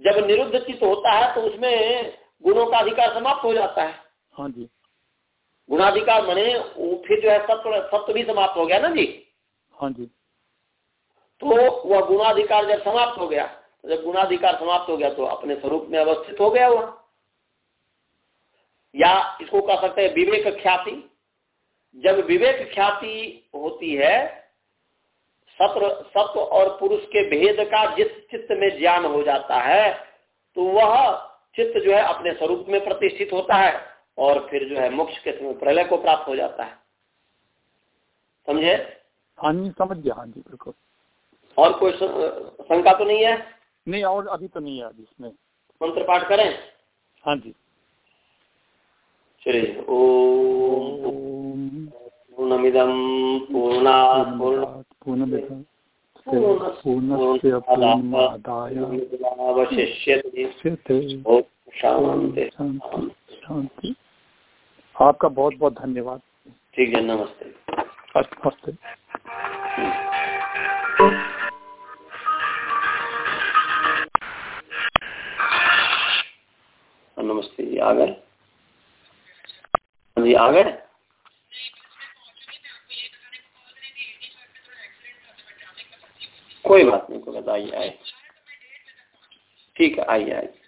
जब निरुद्ध चित्त होता है तो उसमें गुणों का अधिकार समाप्त हो जाता है। हाँ जी। गुणाधिकार मने फिर जो है सत्व सत्व भी समाप्त हो गया ना जी? हाँ जी। तो वह गुणाधिकार जब समाप्त हो गया जब गुणाधिकार समाप्त हो गया तो अपने स्वरूप में अवस्थित हो गया वह। या इसको कह सकते हैं विवेक ख्याति। जब विवेक ख्याति होती है सत्र सत्व और पुरुष के भेद का जिस चित्त में ज्ञान हो जाता है तो वह चित्त जो है अपने स्वरूप में प्रतिष्ठित होता है। और फिर जो है मोक्ष के समय प्रलय को प्राप्त हो जाता है। समझे? हाँ जी समझ गया। हाँ जी बिल्कुल। और कोई शंका तो नहीं है? नहीं और अभी तो नहीं है अभी इसमें। मंत्र पाठ करें? हाँ जी। चलिए ओम पूर्णमिदं पूर्णात् पूर्णमिदं पूर्णस्य पूर्णमादाय। शांति शांति आपका बहुत बहुत धन्यवाद। ठीक है नमस्ते। नमस्ते। नमस्ते जी आ गए? जी आ गए? कोई बात नहीं कोई बात आइए आइए। ठीक है आइए आइए।